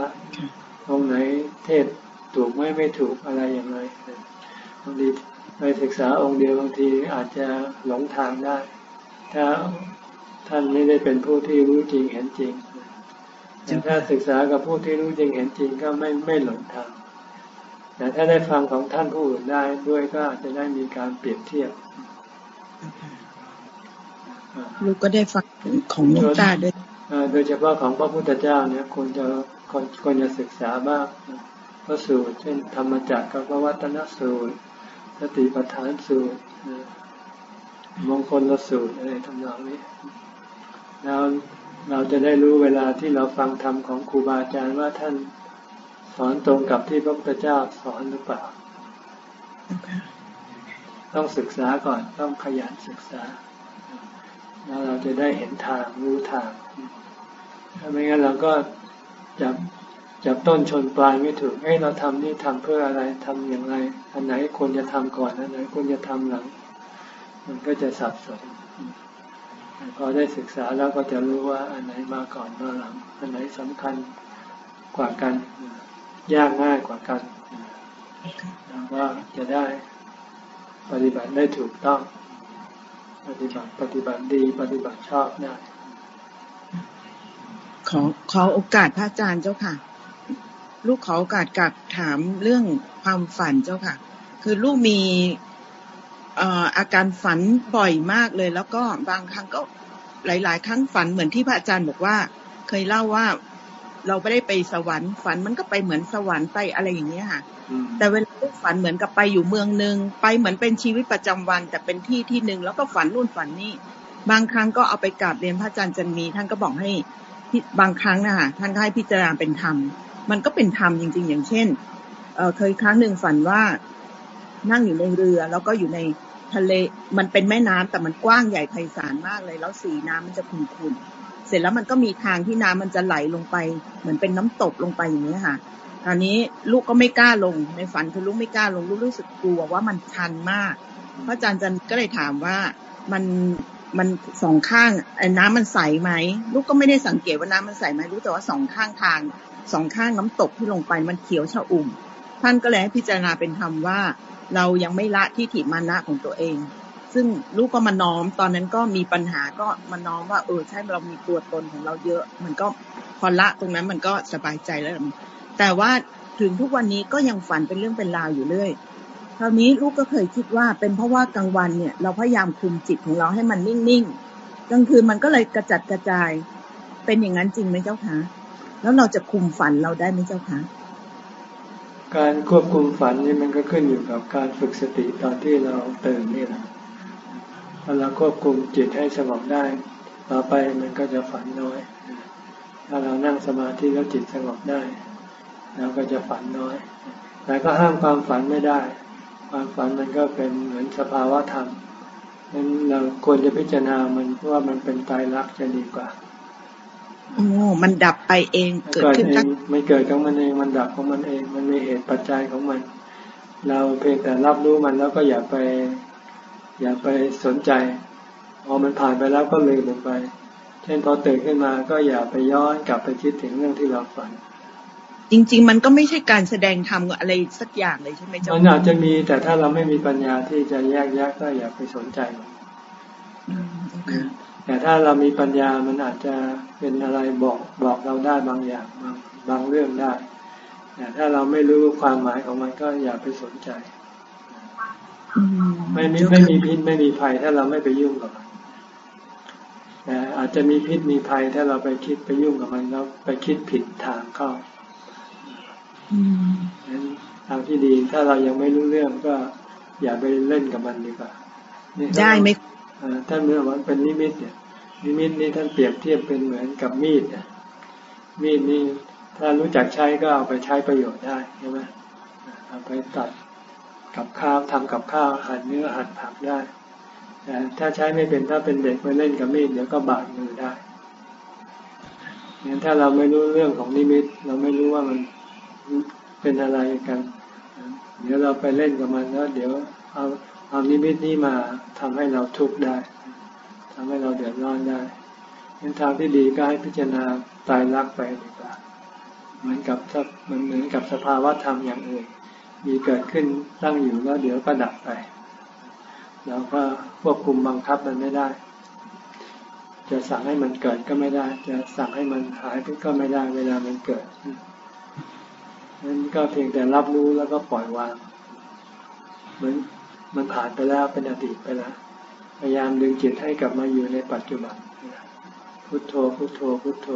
องค์ไหนเทศถูกไม่ไม่ถูกอะไรอย่างไรบางทีไปศึกษาองค์เดียวบางทีอาจจะหลงทางได้ ถ้าท่านไม่ได้เป็นผู้ที่รู้จริงเห็นจริง แต่ถ้าศึกษากับผู้ที่รู้จริงเห็นจริงก็ไม่ไม่หลงทางแต่ถ้าได้ฟังของท่านผู้อื่นได้ด้วยก็อาจจะได้มีการเปรียบเทียบลูกก็ได้ฟังของหลวงตาด้วยโดยเฉพาะของพระพุทธเจ้าเนี่ยควรจะควรจะศึกษาบ้างพระสูตรเช่นธรรมจักรกับวัตนสูตร สติปัฏฐานสูตรมงคลละสูตรอะไรทำนองนี้แล้ว เราจะได้รู้เวลาที่เราฟังธรรมของครูบาอาจารย์ว่าท่านสอนตรงกับที่พระพุทธเจ้าสอนหรือเปล่า ต้องศึกษาก่อนต้องขยันศึกษา แล้วเราจะได้เห็นทางรู้ทาง ถ้าไม่งั้นเราก็จับจับต้นชนปลายไม่ถูกเอ้เราทำนี่ทำเพื่ออะไรทำอย่างไร อันไหนควรจะทำก่อนอันไหนควรจะทำหลัง มันก็จะสับสน พอได้ศึกษาแล้วก็จะรู้ว่าอันไหนมาก่อนมาหลัง อันไหนสำคัญกว่ากัน ยากง่ายกว่ากันแล้วก็จะได้ปฏิบัติได้ถูกต้อง ปฏิบัติปฏิบัติดีปฏิบัติชอบได้ขอขอโอกาสพระอาจารย์เจ้าค่ะ ลูกขอโอกาสกับถามเรื่องความฝันเจ้าค่ะ คือลูกมี อาการฝันบ่อยมากเลย แล้วก็บางครั้งก็หลาย ๆ ครั้งฝันเหมือนที่พระอาจารย์บอกว่า เคยเล่าว่าเราไม่ได้ไปสวรรค์ฝันมันก็ไปเหมือนสวรรค์ไปอะไรอย่างเงี้ยค่ะ แต่เวลาฝันเหมือนกับไปอยู่เมืองหนึ่งไปเหมือนเป็นชีวิตประจำวัน แต่เป็นที่ที่หนึ่งแล้วก็ฝันนู่นฝันนี่บางครั้งก็เอาไปกราบเรียนพระอาจารย์จันมี ท่านก็บอกให้บางครั้งนะคะท่านก็ให้พิจารณาเป็นธรรม มันก็เป็นธรรมจริง ๆ อย่างเช่นเเคยครั้งหนึ่งฝันว่านั่งอยู่ในเรือ แล้วก็อยู่ใน ทะเลมันเป็นแม่น้ำแต่มันกว้างใหญ่ไพศาลมากเลย แล้วสีน้ำมันจะขุ่นๆเสร็จแล้วมันก็มีทางที่น้ำมันจะไหลลงไป เหมือนเป็นน้ำตกลงไปอย่างนี้ค่ะคราวนี้ลูกก็ไม่กล้าลงในฝันคือลูกไม่กล้าลงลูกรู้สึกกลัวว่ามันชันมาก พระอาจารย์จันก็เลยถามว่ามันมันสองข้างไอ้น้ำมันใสไหมลูกก็ไม่ได้สังเกตว่าน้ำมันใสไหมรู้แต่ว่าสองข้างทางสองข้างน้ำตกที่ลงไปมันเขียวชะอุ่ม ท่านก็เลยให้พิจารณาเป็นธรรมว่า เรายังไม่ละที่ถิมานะของตัวเอง ซึ่งลูกก็มาน้อมตอนนั้นก็มีปัญหาก็มาน้อมว่า เออใช่เรามีตัวตนของเราเยอะ มันก็พอละตรงนั้นมันก็สบายใจแล้ว แต่ว่าถึงทุกวันนี้ก็ยังฝันเป็นเรื่องเป็นราวอยู่เรื่อยคราวนี้ลูกก็เคยคิดว่าเป็นเพราะว่ากลางวันเนี่ย เราพยายามคุมจิตของเราให้มันนิ่งๆกลางคืนมันก็เลยกระจัดกระจาย เป็นอย่างนั้นจริงไหมเจ้าคะแล้วเราจะคุมฝันเราได้ไหมเจ้าคะ การควบคุมฝันนี่มันก็ขึ้นอยู่กับการฝึกสติตอนที่เราตื่นนี่แหละถ้าเราควบคุมจิตให้สงบได้ ต่อไปมันก็จะฝันน้อย ถ้าเรานั่งสมาธิแล้วจิตสงบได้เราก็จะฝันน้อย แต่ก็ห้ามความฝันไม่ได้ ความฝันมันก็เป็นเหมือนสภาวะธรรมนั้นเราควรจะพิจารณามันว่ามันเป็นตายรักจะดีกว่า โอ้มันดับไปเองเกิดขึ้นตั้งไม่เกิดของมันเอง มันดับของมันเอง มันมีเหตุปัจจัยของมัน เราเพียงแต่รับรู้มันแล้วก็อย่าไป อย่าไปสนใจพอมันผ่านไปแล้วก็ลืมมันไป เช่นพอตื่นขึ้นมาก็อย่าไปย้อนกลับไปคิดถึงเรื่องที่เราฝัน จริง ๆ มันก็ไม่ใช่การแสดงธรรมอะไรสักอย่างเลยใช่ไหมเจ้ามันอาจจะมีแต่ถ้าเราไม่มีปัญญาที่จะแยกแยะก็อย่าไปสนใจ แต่ถ้าเรามีปัญญามันอาจจะเป็นอะไรบอกบอกเราได้บางอย่างบางบางเรื่องได้แต่ถ้าเราไม่รู้ความหมายของมันก็อย่าไปสนใจไม่มีไม่มีพิษไม่มีภัยถ้าเราไม่ไปยุ่งกับมันแต่อาจจะมีพิษมีภัยถ้าเราไปคิดไปยุ่งกับมันแล้วไปคิดผิดทางเข้านั้นทางที่ดีถ้าเรายังไม่รู้เรื่องก็อย่าไปเล่นกับมันดีกว่าได้ไหม ท่านเมื่อว่าเป็นนิมิตเนี่ย นิมิตนี่ท่านเปรียบเทียบเป็นเหมือนกับมีดเนี่ยมีดนี่ถ้ารู้จักใช้ก็เอาไปใช้ประโยชน์ได้ใช่ไหมเอาไปตัดกับข้าวทำกับข้าวหั่นเนื้อหั่นผักได้แต่ถ้าใช้ไม่เป็นถ้าเป็นเด็กไปเล่นกับมีดเดี๋ยวก็บาดมือได้งั้นถ้าเราไม่รู้เรื่องของนิมิต เราไม่รู้ว่ามันเป็นอะไรกัน เดี๋ยวเราไปเล่นกับมันแล้วเดี๋ยว เอาเอานิมิตนี้มาทำให้เราทุกข์ได้ทำให้เราเดือดร้อนได้เป็นทางที่ดีก็ให้พิจารณาตายรักไปดีกว่า เหมือนกับมันเหมือนกับสภาวะธรรมอย่างอื่น มีเกิดขึ้นตั้งอยู่แล้วเดี๋ยวก็ดับไป เราก็ควบคุมบังคับมันไม่ได้ จะสั่งให้มันเกิดก็ไม่ได้ จะสั่งให้มันหายไปก็ไม่ได้ เวลามันเกิดนั้นก็เพียงแต่รับรู้แล้วก็ปล่อยวาง เหมือน มันผ่านไปแล้วเป็นอดีตไปแล้ว พยายามดึงจิตให้กลับมาอยู่ในปัจจุบันพุโทโธพุโทโธพุโทโธ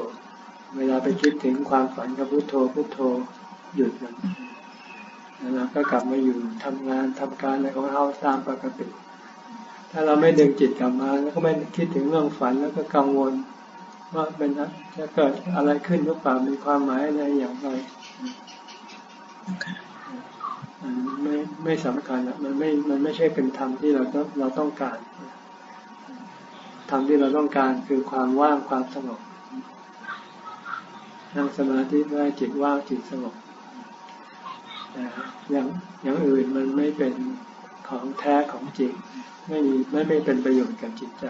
เวลาไปคิดถึงความฝันกับพุโทโธพุโทโธหยุดมันแล้วเราก็กลับมาอยู่ทำงานทำการอะไรของเราตามปกติ ถ้าเราไม่ดึงจิตกลับมา แล้วก็ไม่คิดถึงเรื่องฝันแล้วก็กังวล ว่าเป็นจะเกิดอะไรขึ้นหรือเปล่ามีความหมายอะไรอย่างไร ไม่ไม่สำคัญมันไม่มันไม่ใช่เป็นธรรมที่เราต้องเราต้องการธรรมที่เราต้องการคือความว่างความสงบนั่งสมาธิได้จิตว่างจิตสงบแต่อย่างอย่างอื่นมันไม่เป็นของแท้ของจริง ไม่มีไม่ไม่เป็นประโยชน์กับจิตใจ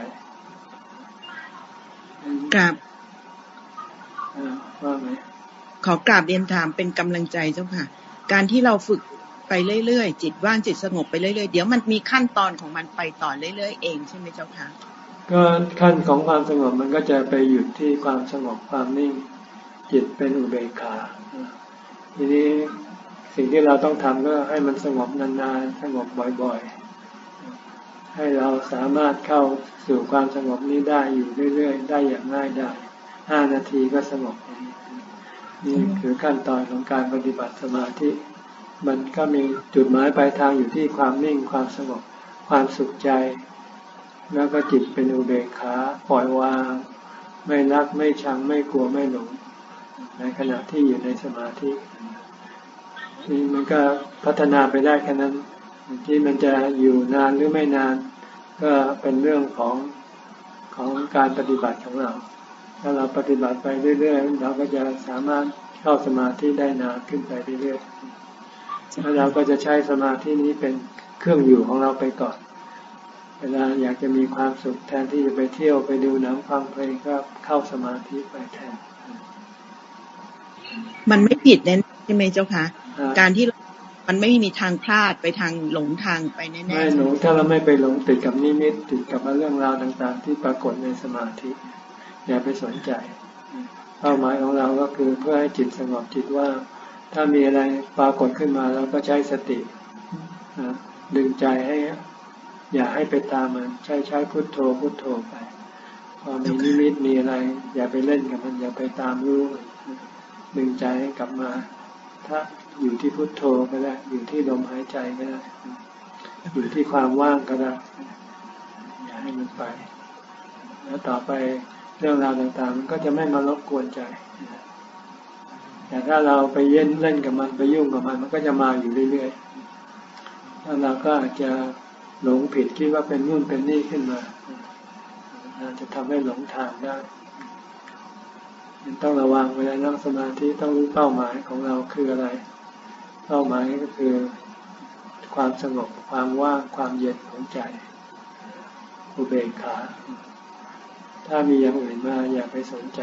กราบว่าไหมขอกราบเรียนถามเป็นกำลังใจเจ้าค่ะ การที่เราฝึก ไปเรื่อยๆจิตว่างจิตสงบไปเรื่อยๆเดี๋ยวมันมีขั้นตอนของมันไปต่อเรื่อยๆเองใช่ไหมเจ้าคะก็ขั้นของความสงบมันก็จะไปหยุดที่ความสงบความนิ่ง จิตเป็นอุเบกขาทีนี้สิ่งที่เราต้องทำก็ให้มันสงบนานๆสงบบ่อยๆ ให้เราสามารถเข้าสู่ความสงบนี้ได้อยู่เรื่อยๆ ได้อย่างง่ายได้ห้านาทีก็สงบนี่คือขั้นตอนของการปฏิบัติสมาธิ มันก็มีจุดหมายปลายทางอยู่ที่ความนิ่งความสงบความสุขใจ แล้วก็จิตเป็นอุเบกขาปล่อยวาง ไม่รักไม่ชังไม่กลัวไม่หลง ในขณะที่อยู่ในสมาธินี่มันก็พัฒนาไปได้แค่นั้น ที่มันจะอยู่นานหรือไม่นาน ก็เป็นเรื่องของของการปฏิบัติของเรา ถ้าเราปฏิบัติไปเรื่อยๆ เราก็จะสามารถเข้าสมาธิได้นานขึ้นไปเรื่อยๆ แล้วเราก็จะใช้สมาธินี้เป็นเครื่องอยู่ของเราไปก่อน เวลาอยากจะมีความสุขแทนที่จะไปเที่ยวไปดูหนังฟังเพลงก็เข้าสมาธิไปแทน มันไม่ผิดแน่ใช่ไหมเจ้าคะการที่มันไม่มีทางพลาดไปทางหลงทางไปแน่ๆไม่หลงถ้าเราไม่ไปหลงติดกับนิมิตติดกับเรื่องราวต่าง ๆ ที่ปรากฏในสมาธิ อย่าไปสนใจ เป้าหมายของเราก็คือเพื่อให้จิตสงบจิตว่า ถ้ามีอะไรปรากฏขึ้นมาเราก็ใช้สติดึงใจให้ อย่าให้ไปตามมัน ใช้ใช้พุทโธพุทโธไป พอมีนิมิตมีอะไร อย่าไปเล่นกับมัน อย่าไปตามรู้ดึงใจให้กลับมา ถ้าอยู่ที่พุทโธก็ได้ อยู่ที่ลมหายใจก็ได้ อยู่ที่ความว่างก็ได้ อย่าให้มันไป แล้วต่อไปเรื่องราวต่างๆ มันก็จะไม่มารบกวนใจ แต่ถ้าเราไปเย็นเล่นกับมันไปยุ่งกับมัน มันก็จะมาอยู่เรื่อยๆแล้วเราก็อาจจะหลงผิดคิดว่าเป็นนู่นเป็นนี่ขึ้นมาจะทำให้หลงทางได้ต้องระวังเวลานั่งสมาธิต้องรู้เป้าหมายของเราคืออะไร เป้าหมายก็คือ ความสงบความว่างความเย็นของใจอุเบกขา ถ้ามีอย่างอื่นมาอย่าไปสนใจ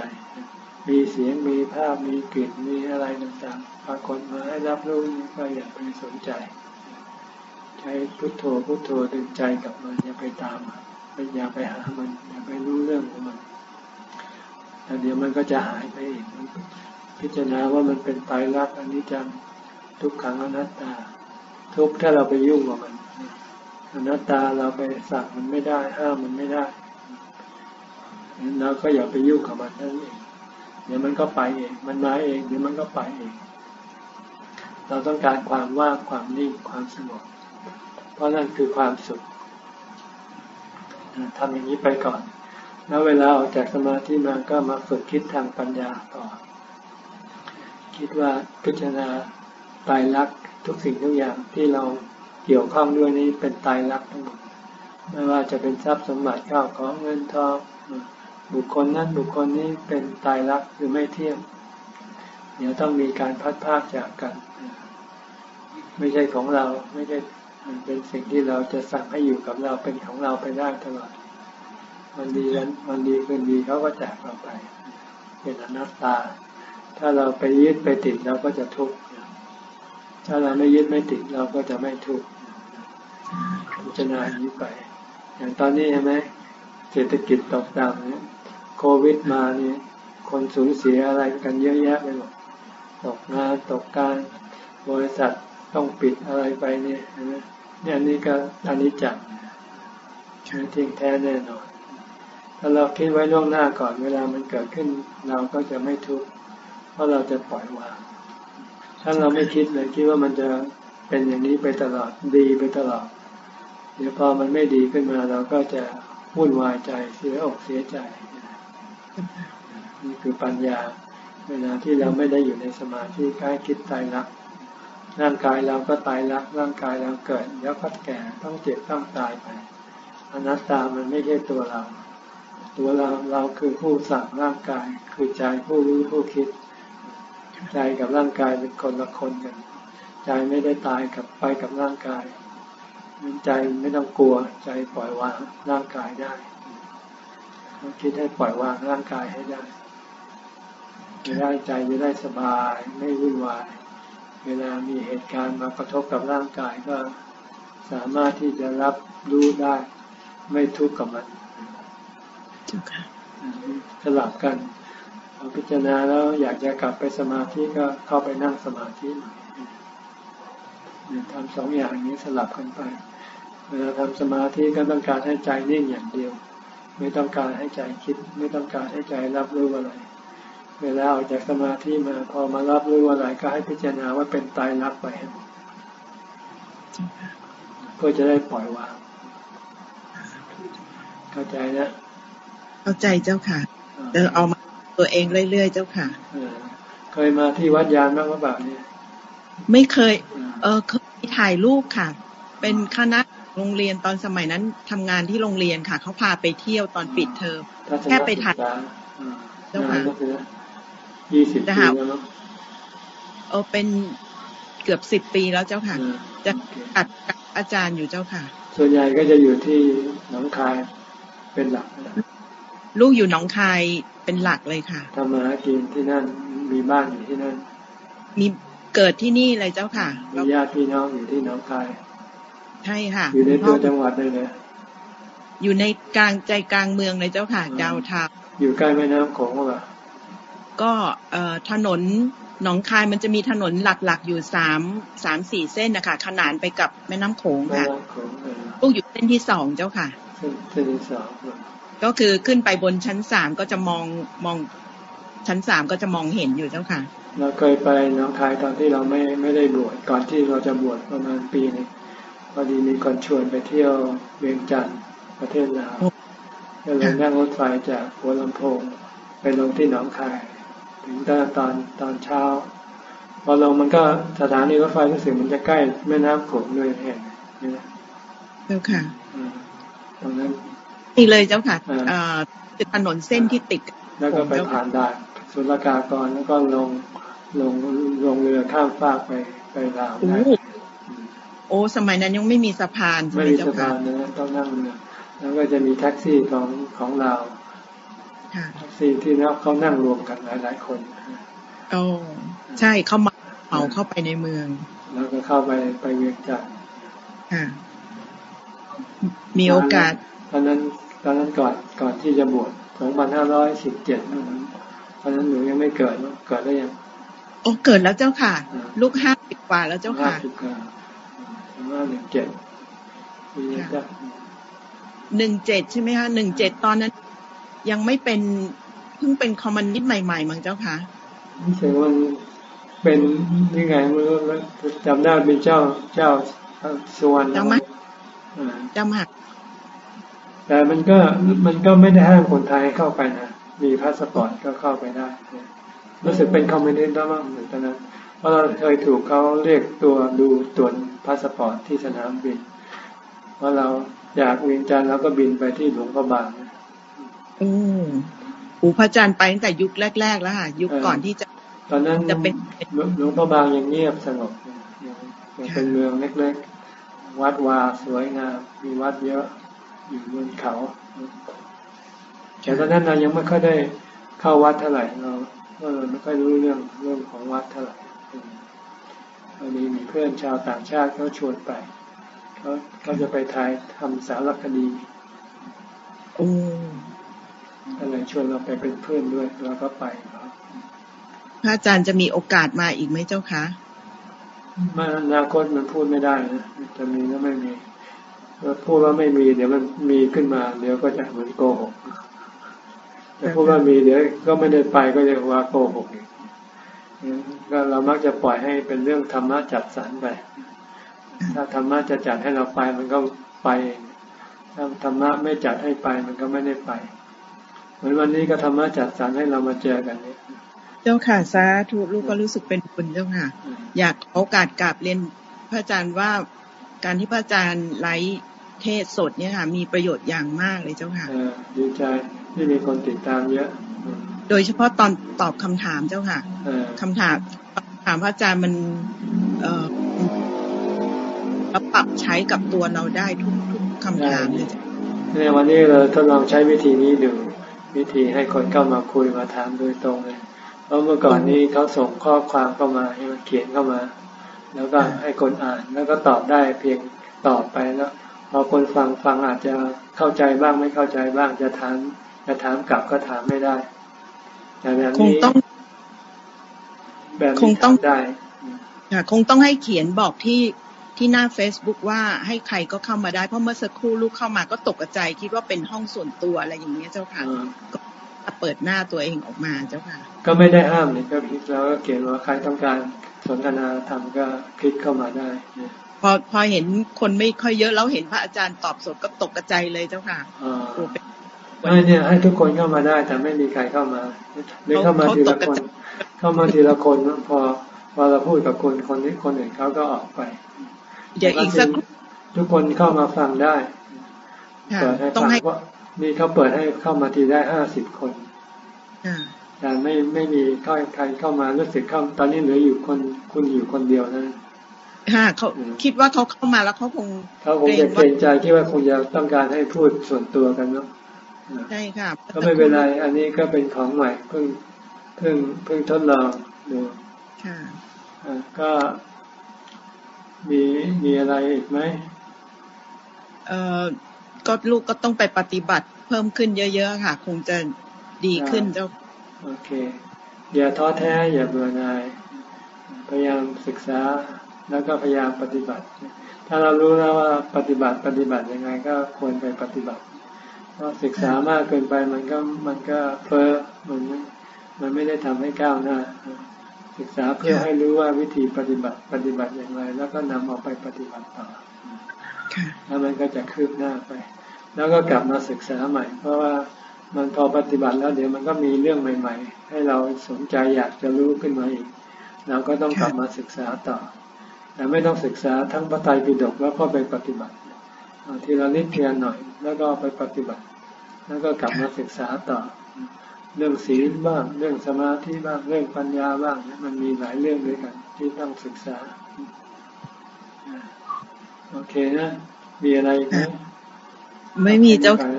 มีเสียงมีภาพมีกลิ่นมีอะไรต่างๆ ปรากฏมาให้รับรู้ก็อย่าไปสนใจ ใช้พุทโธพุทโธดึงใจกับมาอย่าไปตามมันอย่าไปหามันอย่าไปรู้เรื่องของมันแต่เดี๋ยวมันก็จะหายไปเอีกพิจารณาว่ามันเป็นไตรลักษณ์อันนี้จังทุกขังอนัตตา ทุกถ้าเราไปยุ่งกับมันอนัตตาเราไปสั่งมันไม่ได้ห้ามมันไม่ได้เราก็อย่าไปยุ่งกับมันนั่นเอง เดี๋ยวมันก็ไปเอง มันมาเอง เดี๋ยวมันก็ไปเอง เราต้องการความว่างความนิ่งความสงบ เพราะนั่นคือความสุขทำอย่างนี้ไปก่อน แล้วเวลาออกจากสมาธิมาก็มาฝึกคิดทางปัญญาต่อ คิดว่าพิจารณาตายรักทุกสิ่งทุกอย่างที่เราเกี่ยวข้องด้วยนี้เป็นตายรักทั้งหมด ไม่ว่าจะเป็นทรัพย์สมบัติข้าวของเงินทอง บุคคลนั้นบุคคลนี้เป็นตายรักหรือไม่เที่ยงเดี๋ยวต้องมีการพัดพากจากกัน ไม่ใช่ของเราไม่ใช่เป็นสิ่งที่เราจะสั่งให้อยู่กับเราเป็นของเราไปได้ตลอดมันดีนั้นมันดีคืนดีเขาก็จากเราไป เป็นอนัตตา ถ้าเราไปยึดไปติดเราก็จะทุกข์ถ้าเราไม่ยึดไม่ติดเราก็จะไม่ทุกข์พิจารณานี้ไป อย่างตอนนี้ใช่ไหมเศรษฐกิจตกต่ำเนี่ย วิดมาเนี่ยคนสูญเสียอะไรกันเยอะแยะไปหมดตกงานตกการบริษัทต้องปิดอะไรไปเนี่ยนะเนี่ยนี่ก็อันนี้จังไม่ทิ้งแท้แน่นอน ถ้าเราคิดไว้ล่วงหน้าก่อนเวลามันเกิดขึ้น เราก็จะไม่ทุกข์เพราะเราจะปล่อยวาง ถ้าเราไม่คิดเลยคิดว่ามันจะเป็นอย่างนี้ไปตลอดดีไปตลอด เดี๋ยวพอมันไม่ดีขึ้นมา เราก็จะวุ่นวายใจเสียอกเสียใจ นี่คือปัญญา เวลาที่เราไม่ได้อยู่ในสมาธิกล้คิดตายรักร่างกายเราก็ตายรักร่างกายเราเกิดแล้วก็แก่ต้องเจ็บต้องตายไปอนัตตามันไม่ใช่ตัวเรา ตัวเราเราคือผู้สั่งร่างกาย คือใจผู้รู้ผู้คิด ใจกับร่างกายเป็นคนละคนกันใจไม่ได้ตายกับไปกับร่างกายใจไม่ต้องกลัวใจปล่อยวางร่างกายได้ คิดให้ปล่อยวางร่างกายให้ได้จะได้ใจจะได้สบายไม่วุ่นวาย เวลามีเหตุการณ์มากระทบกับร่างกายก็สามารถที่จะรับรู้ได้ ไม่ทุกข์กับมันสลับกันพอพิจารณาแล้วอยากจะกลับไปสมาธิก็เข้าไปนั่งสมาธิทำสองอย่างนี้สลับกันไป เวลาทำสมาธิก็ต้องการให้ใจนิ่งอย่างเดียว ไม่ต้องการให้ใจคิด ไม่ต้องการให้ใจรับรู้อะไร เวลาออกจากสมาธิมาพอมารับรู้อะไรก็ให้พิจารณาว่าเป็นตายรักไปเพื่อจะได้ปล่อยวางเข้าใจนะเข้าใจเจ้าค่ะจะเอามาตัวเองเรื่อยๆเจ้าค่ะเคยมาที่วัดยานบ้างหรือเปล่าเนี่ยไม่เคย เออเคยถ่ายรูปค่ะ เป็นคณะ โรงเรียนตอนสมัยนั้นทำงานที่โรงเรียนค่ะเขาพาไปเที่ยวตอนปิดเทอมแค่ไปถ่ายเจ้าค่ะยี่สิบปีแล้วเออเป็นเกือบสิบปีแล้วเจ้าค่ะ จะอัดกับอาจารย์อยู่เจ้าค่ะ ส่วนใหญ่ก็จะอยู่ที่หนองคายเป็นหลัก ลูกอยู่หนองคายเป็นหลักเลยค่ะทำมาหากินที่นั่นมีบ้านอยู่ที่นั่น มีเกิดที่นี่เลยเจ้าค่ะมีญาติพี่น้องอยู่ที่หนองคาย ใช่ค่ะอยู่ในตัวจังหวัดเลยเลยอยู่ในกลางใจกลางเมืองเลยเจ้าค่ะดาวทาอยู่ใกล้แม่น้ำโขงหรือเปล่าก็เอ่อถนนหนองคายมันจะมีถนนหลักๆ อยู่สามสามสี่เส้นนะคะขนานไปกับแม่น้ำโขงค่ะลูกอยู่เส้นที่สองเจ้าค่ะเส้นที่สองก็คือขึ้นไปบนชั้นสามก็จะมองมองชั้นสามก็จะมองเห็นอยู่เจ้าค่ะ เราเคยไปน้องคายตอนที่เราไม่ไม่ได้บวชก่อนที่เราจะบวชประมาณปีนึง พอดีมีคนชวนไปเที่ยวเวียงจันทร์ประเทศลาวก็เลยนั่งรถไฟจากหัวลำโพงไปลงที่หนองคาย ถึงตอนตอนตอนเช้า พอลงมันก็สถานีรถไฟรู้สึกมันจะใกล้แม่น้ำโขงด้วยแห่งนี่นะเจ้าค่ะตรงนั้นนี่เลยเจ้าค่ะอ่าถนนเส้นที่ติด แล้วก็ไปผ่านด่านสุลกากรแล้วก็ลงลงลงเรือข้ามฟากไปไปลาวได้ โอ้สมัยนั้นยังไม่มีสะพานไม่มีสะพานนะต้องนั่งเรือแล้วก็จะมีแท็กซี่ของของเราแท็กซี่ที่นั่งเขานั่งรวมกันหลายหลายคนโอ้ใช่เขามาเมาเข้าไปในเมือง แล้วก็เข้าไปไปเวียงจันทร์มีโอกาส ตอนนั้นตอนนั้นก่อนก่อนที่จะบวชสองพันห้าร้อยสิบเจ็ดตอนนั้นหนูยังไม่เกิดเกิดได้ยังโอ้เกิดแล้วเจ้าค่ะ ลูกห้าสิบกว่าแล้วเจ้าค่ะห้าสิบก ว่าห้าหนึ่งเจ็ดหนึ่งเจ็ดใช่ไหมคะหนึ่งเจ็ดตอนนั้น ยังไม่เป็นเพิ่งเป็นคอมมานนิสต์ใหม่ๆมั้งเจ้าค่ะไม่ใช่ว่าเป็นยังไงไม่รู้จำได้เป็นเจ้าเจ้าสุวรรณจำมาจำมาแต่มันก็มันก็ไม่ได้ห้ามคนไทยเข้าไปนะมีพาสปอร์ตก็เข้าไปได้รู้สึกเป็นคอมมิวนิสต์แล้วมั้งเหมือนตอนนั้นเพ ราะเราเคยถูกเขาเรียกตัวดูตรวจพาสปอร์ตที่สนามบินเพราะเราอยากเวียงจันทน์เราก็บินไปที่หลวงพระบางอืมอูพระจันทร์ไปตั้งแต่ยุคแรก ๆ แล้วค่ะ ยุคก่อนที่จะ ตอนนั้นจะเป็นหลวงพระบางยังเงียบสงบยังเป็นเมืองเล็ก ๆ วัดวาสวยงามมีวัดเยอะอยู่บนเขาแต่ตอนนั้นเรายังไม่ค่อยได้เข้าวัดเท่าไหร่เราเออไม่ค่อยรู้เรื่องเรื่องของวัดเท่าไหร่ วันนี้มีเพื่อนชาวต่างชาติเขาชวนไปเขาเขาจะไปถ่ายทำสารคดีโอ้ก็เลยชวนเราไปเป็นเพื่อนด้วยเราก็ไปครับพระอาจารย์จะมีโอกาสมาอีกไหมเจ้าคะมาอนาคตมันพูดไม่ได้นะจะมีก็ไม่มีพูดว่าไม่มี เดี๋ยวมันมีขึ้นมา เดี๋ยวก็จะเหมือนโกหกแต่พูดว่ามีเดี๋ยวก็ไม่ได้ไปก็จะว่าโกหกอีก ก็เรามักจะปล่อยให้เป็นเรื่องธรรมะจัดสรรไป ถ้าธรรมะจะจัดให้เราไปมันก็ไปเองถ้าธรรมะไม่จัดให้ไปมันก็ไม่ได้ไป เหมือนวันนี้ก็ธรรมะจัดสรรให้เรามาเจอกันนี้เจ้าค่ะสาธุลูกก็รู้สึกเป็นบุญเจ้าค่ะ อยากโอกาสกราบเรียนพระอาจารย์ว่าการที่พระอาจารย์ไลฟ์เทศสดเนี่ยค่ะ มีประโยชน์อย่างมากเลยเจ้าค่ะดีใจที่มีคนติดตามเยอะ โดยเฉพาะตอนตอบคำถามเจ้าค่ะคำถามถามพระอาจารย์มันเอ่อปรับใช้กับตัวเราได้ทุกทุกคำถามเลยในวันนี้เราทดลองใช้วิธีนี้ดูวิธีให้คนเข้ามาคุยมาถามโดยตรงเลยเพราะเมื่อก่อนนี้เขาส่งข้อความเข้ามาให้มันเขียนเข้ามา แล้วก็ให้คนอ่านแล้วก็ตอบได้เพียงตอบไปแล้วพอคนฟังฟังอาจจะเข้าใจบ้างไม่เข้าใจบ้างจะถามจะถามกลับก็ถามไม่ได้ แต่แบบนี้คงต้องแบบคงต้องได้คงต้องให้เขียนบอกที่ที่หน้าเฟซบุ๊กว่าให้ใครก็เข้ามาได้ เพราะเมื่อสักครู่ลูกเข้ามาก็ตกใจคิดว่าเป็นห้องส่วนตัวอะไรอย่างเงี้ยเจ้าค่ะก็เปิดหน้าตัวเองออกมาเจ้าค่ะ ก็ไม่ได้ห้ามเลยก็คิดแล้วก็เขียนว่าใครต้องการสนทนาธรรมก็คลิกเข้ามาได้พอพอเห็นคนไม่ค่อยเยอะแล้วเห็นพระอาจารย์ตอบสดก็ตกกระจายเลยเจ้าค่ะ ไม่เนี่ย ให้ทุกคนเข้ามาได้ แต่ไม่มีใครเข้ามาเรือเข้ามาทีละคน เข้ามาทีละคนพอพอเราพูดกับคนคนนี้คนอื่นเขาก็ออกไปเดี๋ยวอีกสักทุกคนเข้ามาฟังได้เปิดให้ฟังว่านี่เขาเปิดให้เข้ามาทีได้ห้าสิบคนแต่ไม่ไม่มีใครใครเข้ามารู้สึกเข้าตอนนี้เหลืออยู่คนคุณอยู่คนเดียวนะค่ะเขาคิดว่าเขาเข้ามาแล้วเขาคงเขาคงจะเกรงใจคิดว่าคงจะต้องการให้พูดส่วนตัวกันเนาะ ใช่ค่ะก็ไม่เป็นไร อันนี้ก็เป็นของใหม่เพิ่งเพิ่งเพิ่งทดลองดูค่ะก็มีมีอะไรอีกไหมเอ่อก็ลูกก็ต้องไปปฏิบัติเพิ่มขึ้นเยอะ ๆ ค่ะ คงจะดีขึ้นเจ้าโอเค อย่าท้อแท้ อย่าเบื่อหน่าย พยายามศึกษาแล้วก็พยายามปฏิบัติ ถ้าเรารู้แล้วว่าปฏิบัติปฏิบัติยังไงก็ควรไปปฏิบัติ เพราะศึกษามากเกินไปมันก็มันก็เพ้อมันมันไม่ได้ทำให้ก้าวหน้า ศึกษาเพื่อให้รู้ว่าวิธีปฏิบัติปฏิบัติอย่างไร แล้วก็นำเอาไปปฏิบัติต่อแล้วมันก็จะคืบหน้าไป แล้วก็กลับมาศึกษาใหม่ เพราะว่ามันพอปฏิบัติแล้วเดี๋ยวมันก็มีเรื่องใหม่ ๆ ให้เราสนใจอยากจะรู้ขึ้นมาอีก เราก็ต้องกลับมาศึกษาต่อ แต่ไม่ต้องศึกษาทั้งพระไตรปิฎกแล้วก็ไปปฏิบัติ ทีละนิดเพียงหน่อย แล้วก็ไปปฏิบัติ แล้วก็กลับมาศึกษาต่อ เรื่องศีลบ้าง เรื่องสมาธิบ้าง เรื่องปัญญาบ้าง มันมีหลายเรื่องด้วยกัน ที่ต้องศึกษา โอเคนะ มีอะไรไหมไม่มีเจ้าค่ะ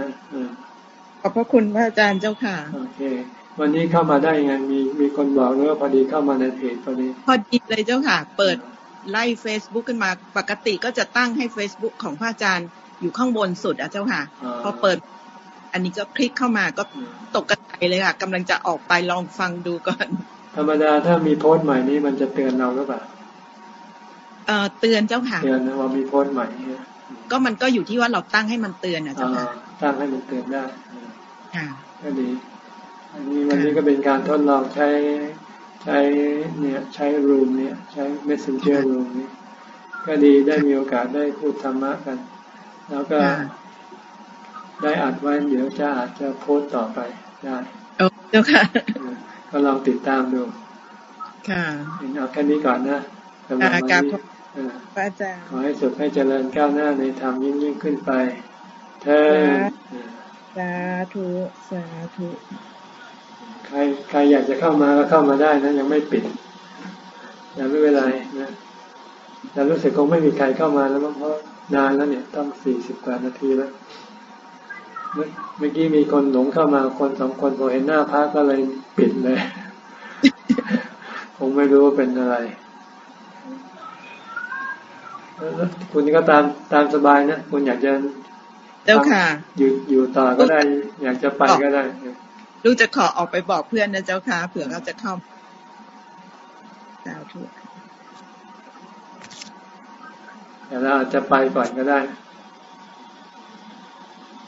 ขอบพระคุณพระอาจารย์เจ้าค่ะ โอเค วันนี้เข้ามาได้ยังไง มีมีคนบอกหรือว่าพอดีเข้ามาในเพจพอดี พอดีเลยเจ้าค่ะ เปิด ไล่เฟซบุ๊กขึ้นมาปกติก็จะตั้งให้เฟซบุ๊กของพระอาจารย์อยู่ข้างบนสุดอะเจ้าค่ะ พอเปิด อันนี้ก็คลิกเข้ามาก็ตกกระจายเลยค่ะกำลังจะออกไปลองฟังดูก่อน ธรรมดาถ้ามีโพสต์ใหม่นี้มันจะเตือนเราหรือเปล่าเอ่อเตือนเจ้าค่ะเตือนว่ามีโพสต์ใหม่เนี่ยก็มันก็อยู่ที่ว่าเราตั้งให้มันเตือนอะเจ้าค่ะตั้งให้มันเตือนได้ค่ะก็ดีอันนี้วันนี้ก็เป็นการทดลองใช้ ใช้เนี่ยใช้รูมเนี่ยใช้ messenger room นี่ก็ดีได้มีโอกาสได้พูดธรรมะกัน แล้วก็ได้อัดไว้เดี๋ยวจะอาจจะโพสต่อไปได้เจ้าค่ะ ก็ลองติดตามดู ค่ะเอาแค่นี้ก่อนนะสำหรับวันนี้พระอาจารย์ขอให้สุขให้เจริญก้าวหน้าในธรรมยิ่งยิ่งขึ้นไป เธอสาธุ สาธุ ใครใครอยากจะเข้ามาก็เข้ามาได้นะ ยังไม่ปิดยังไม่เป็นไรนะแต่รู้สึกคงไม่มีใครเข้ามาแล้วเพราะนานแล้วเนี่ยต้องสี่สิบกว่านาทีแล้วเมื่อกี้มีคนหลงเข้ามาคนสองคนพอเห็นหน้าพระก็เลยปิดเลยคงไม่รู้ว่าเป็นอะไรคุณก็ตามตามสบายนะคุณอยากจะเจ้าค่ะอยู่อยู่ต่อก็ได้ อยากจะไปก็ได้ ลูกจะขอออกไปบอกเพื่อนนะเจ้าค่ะเผื่อเขาจะเข้าแต่เราอาจะไปก่อนก็ได้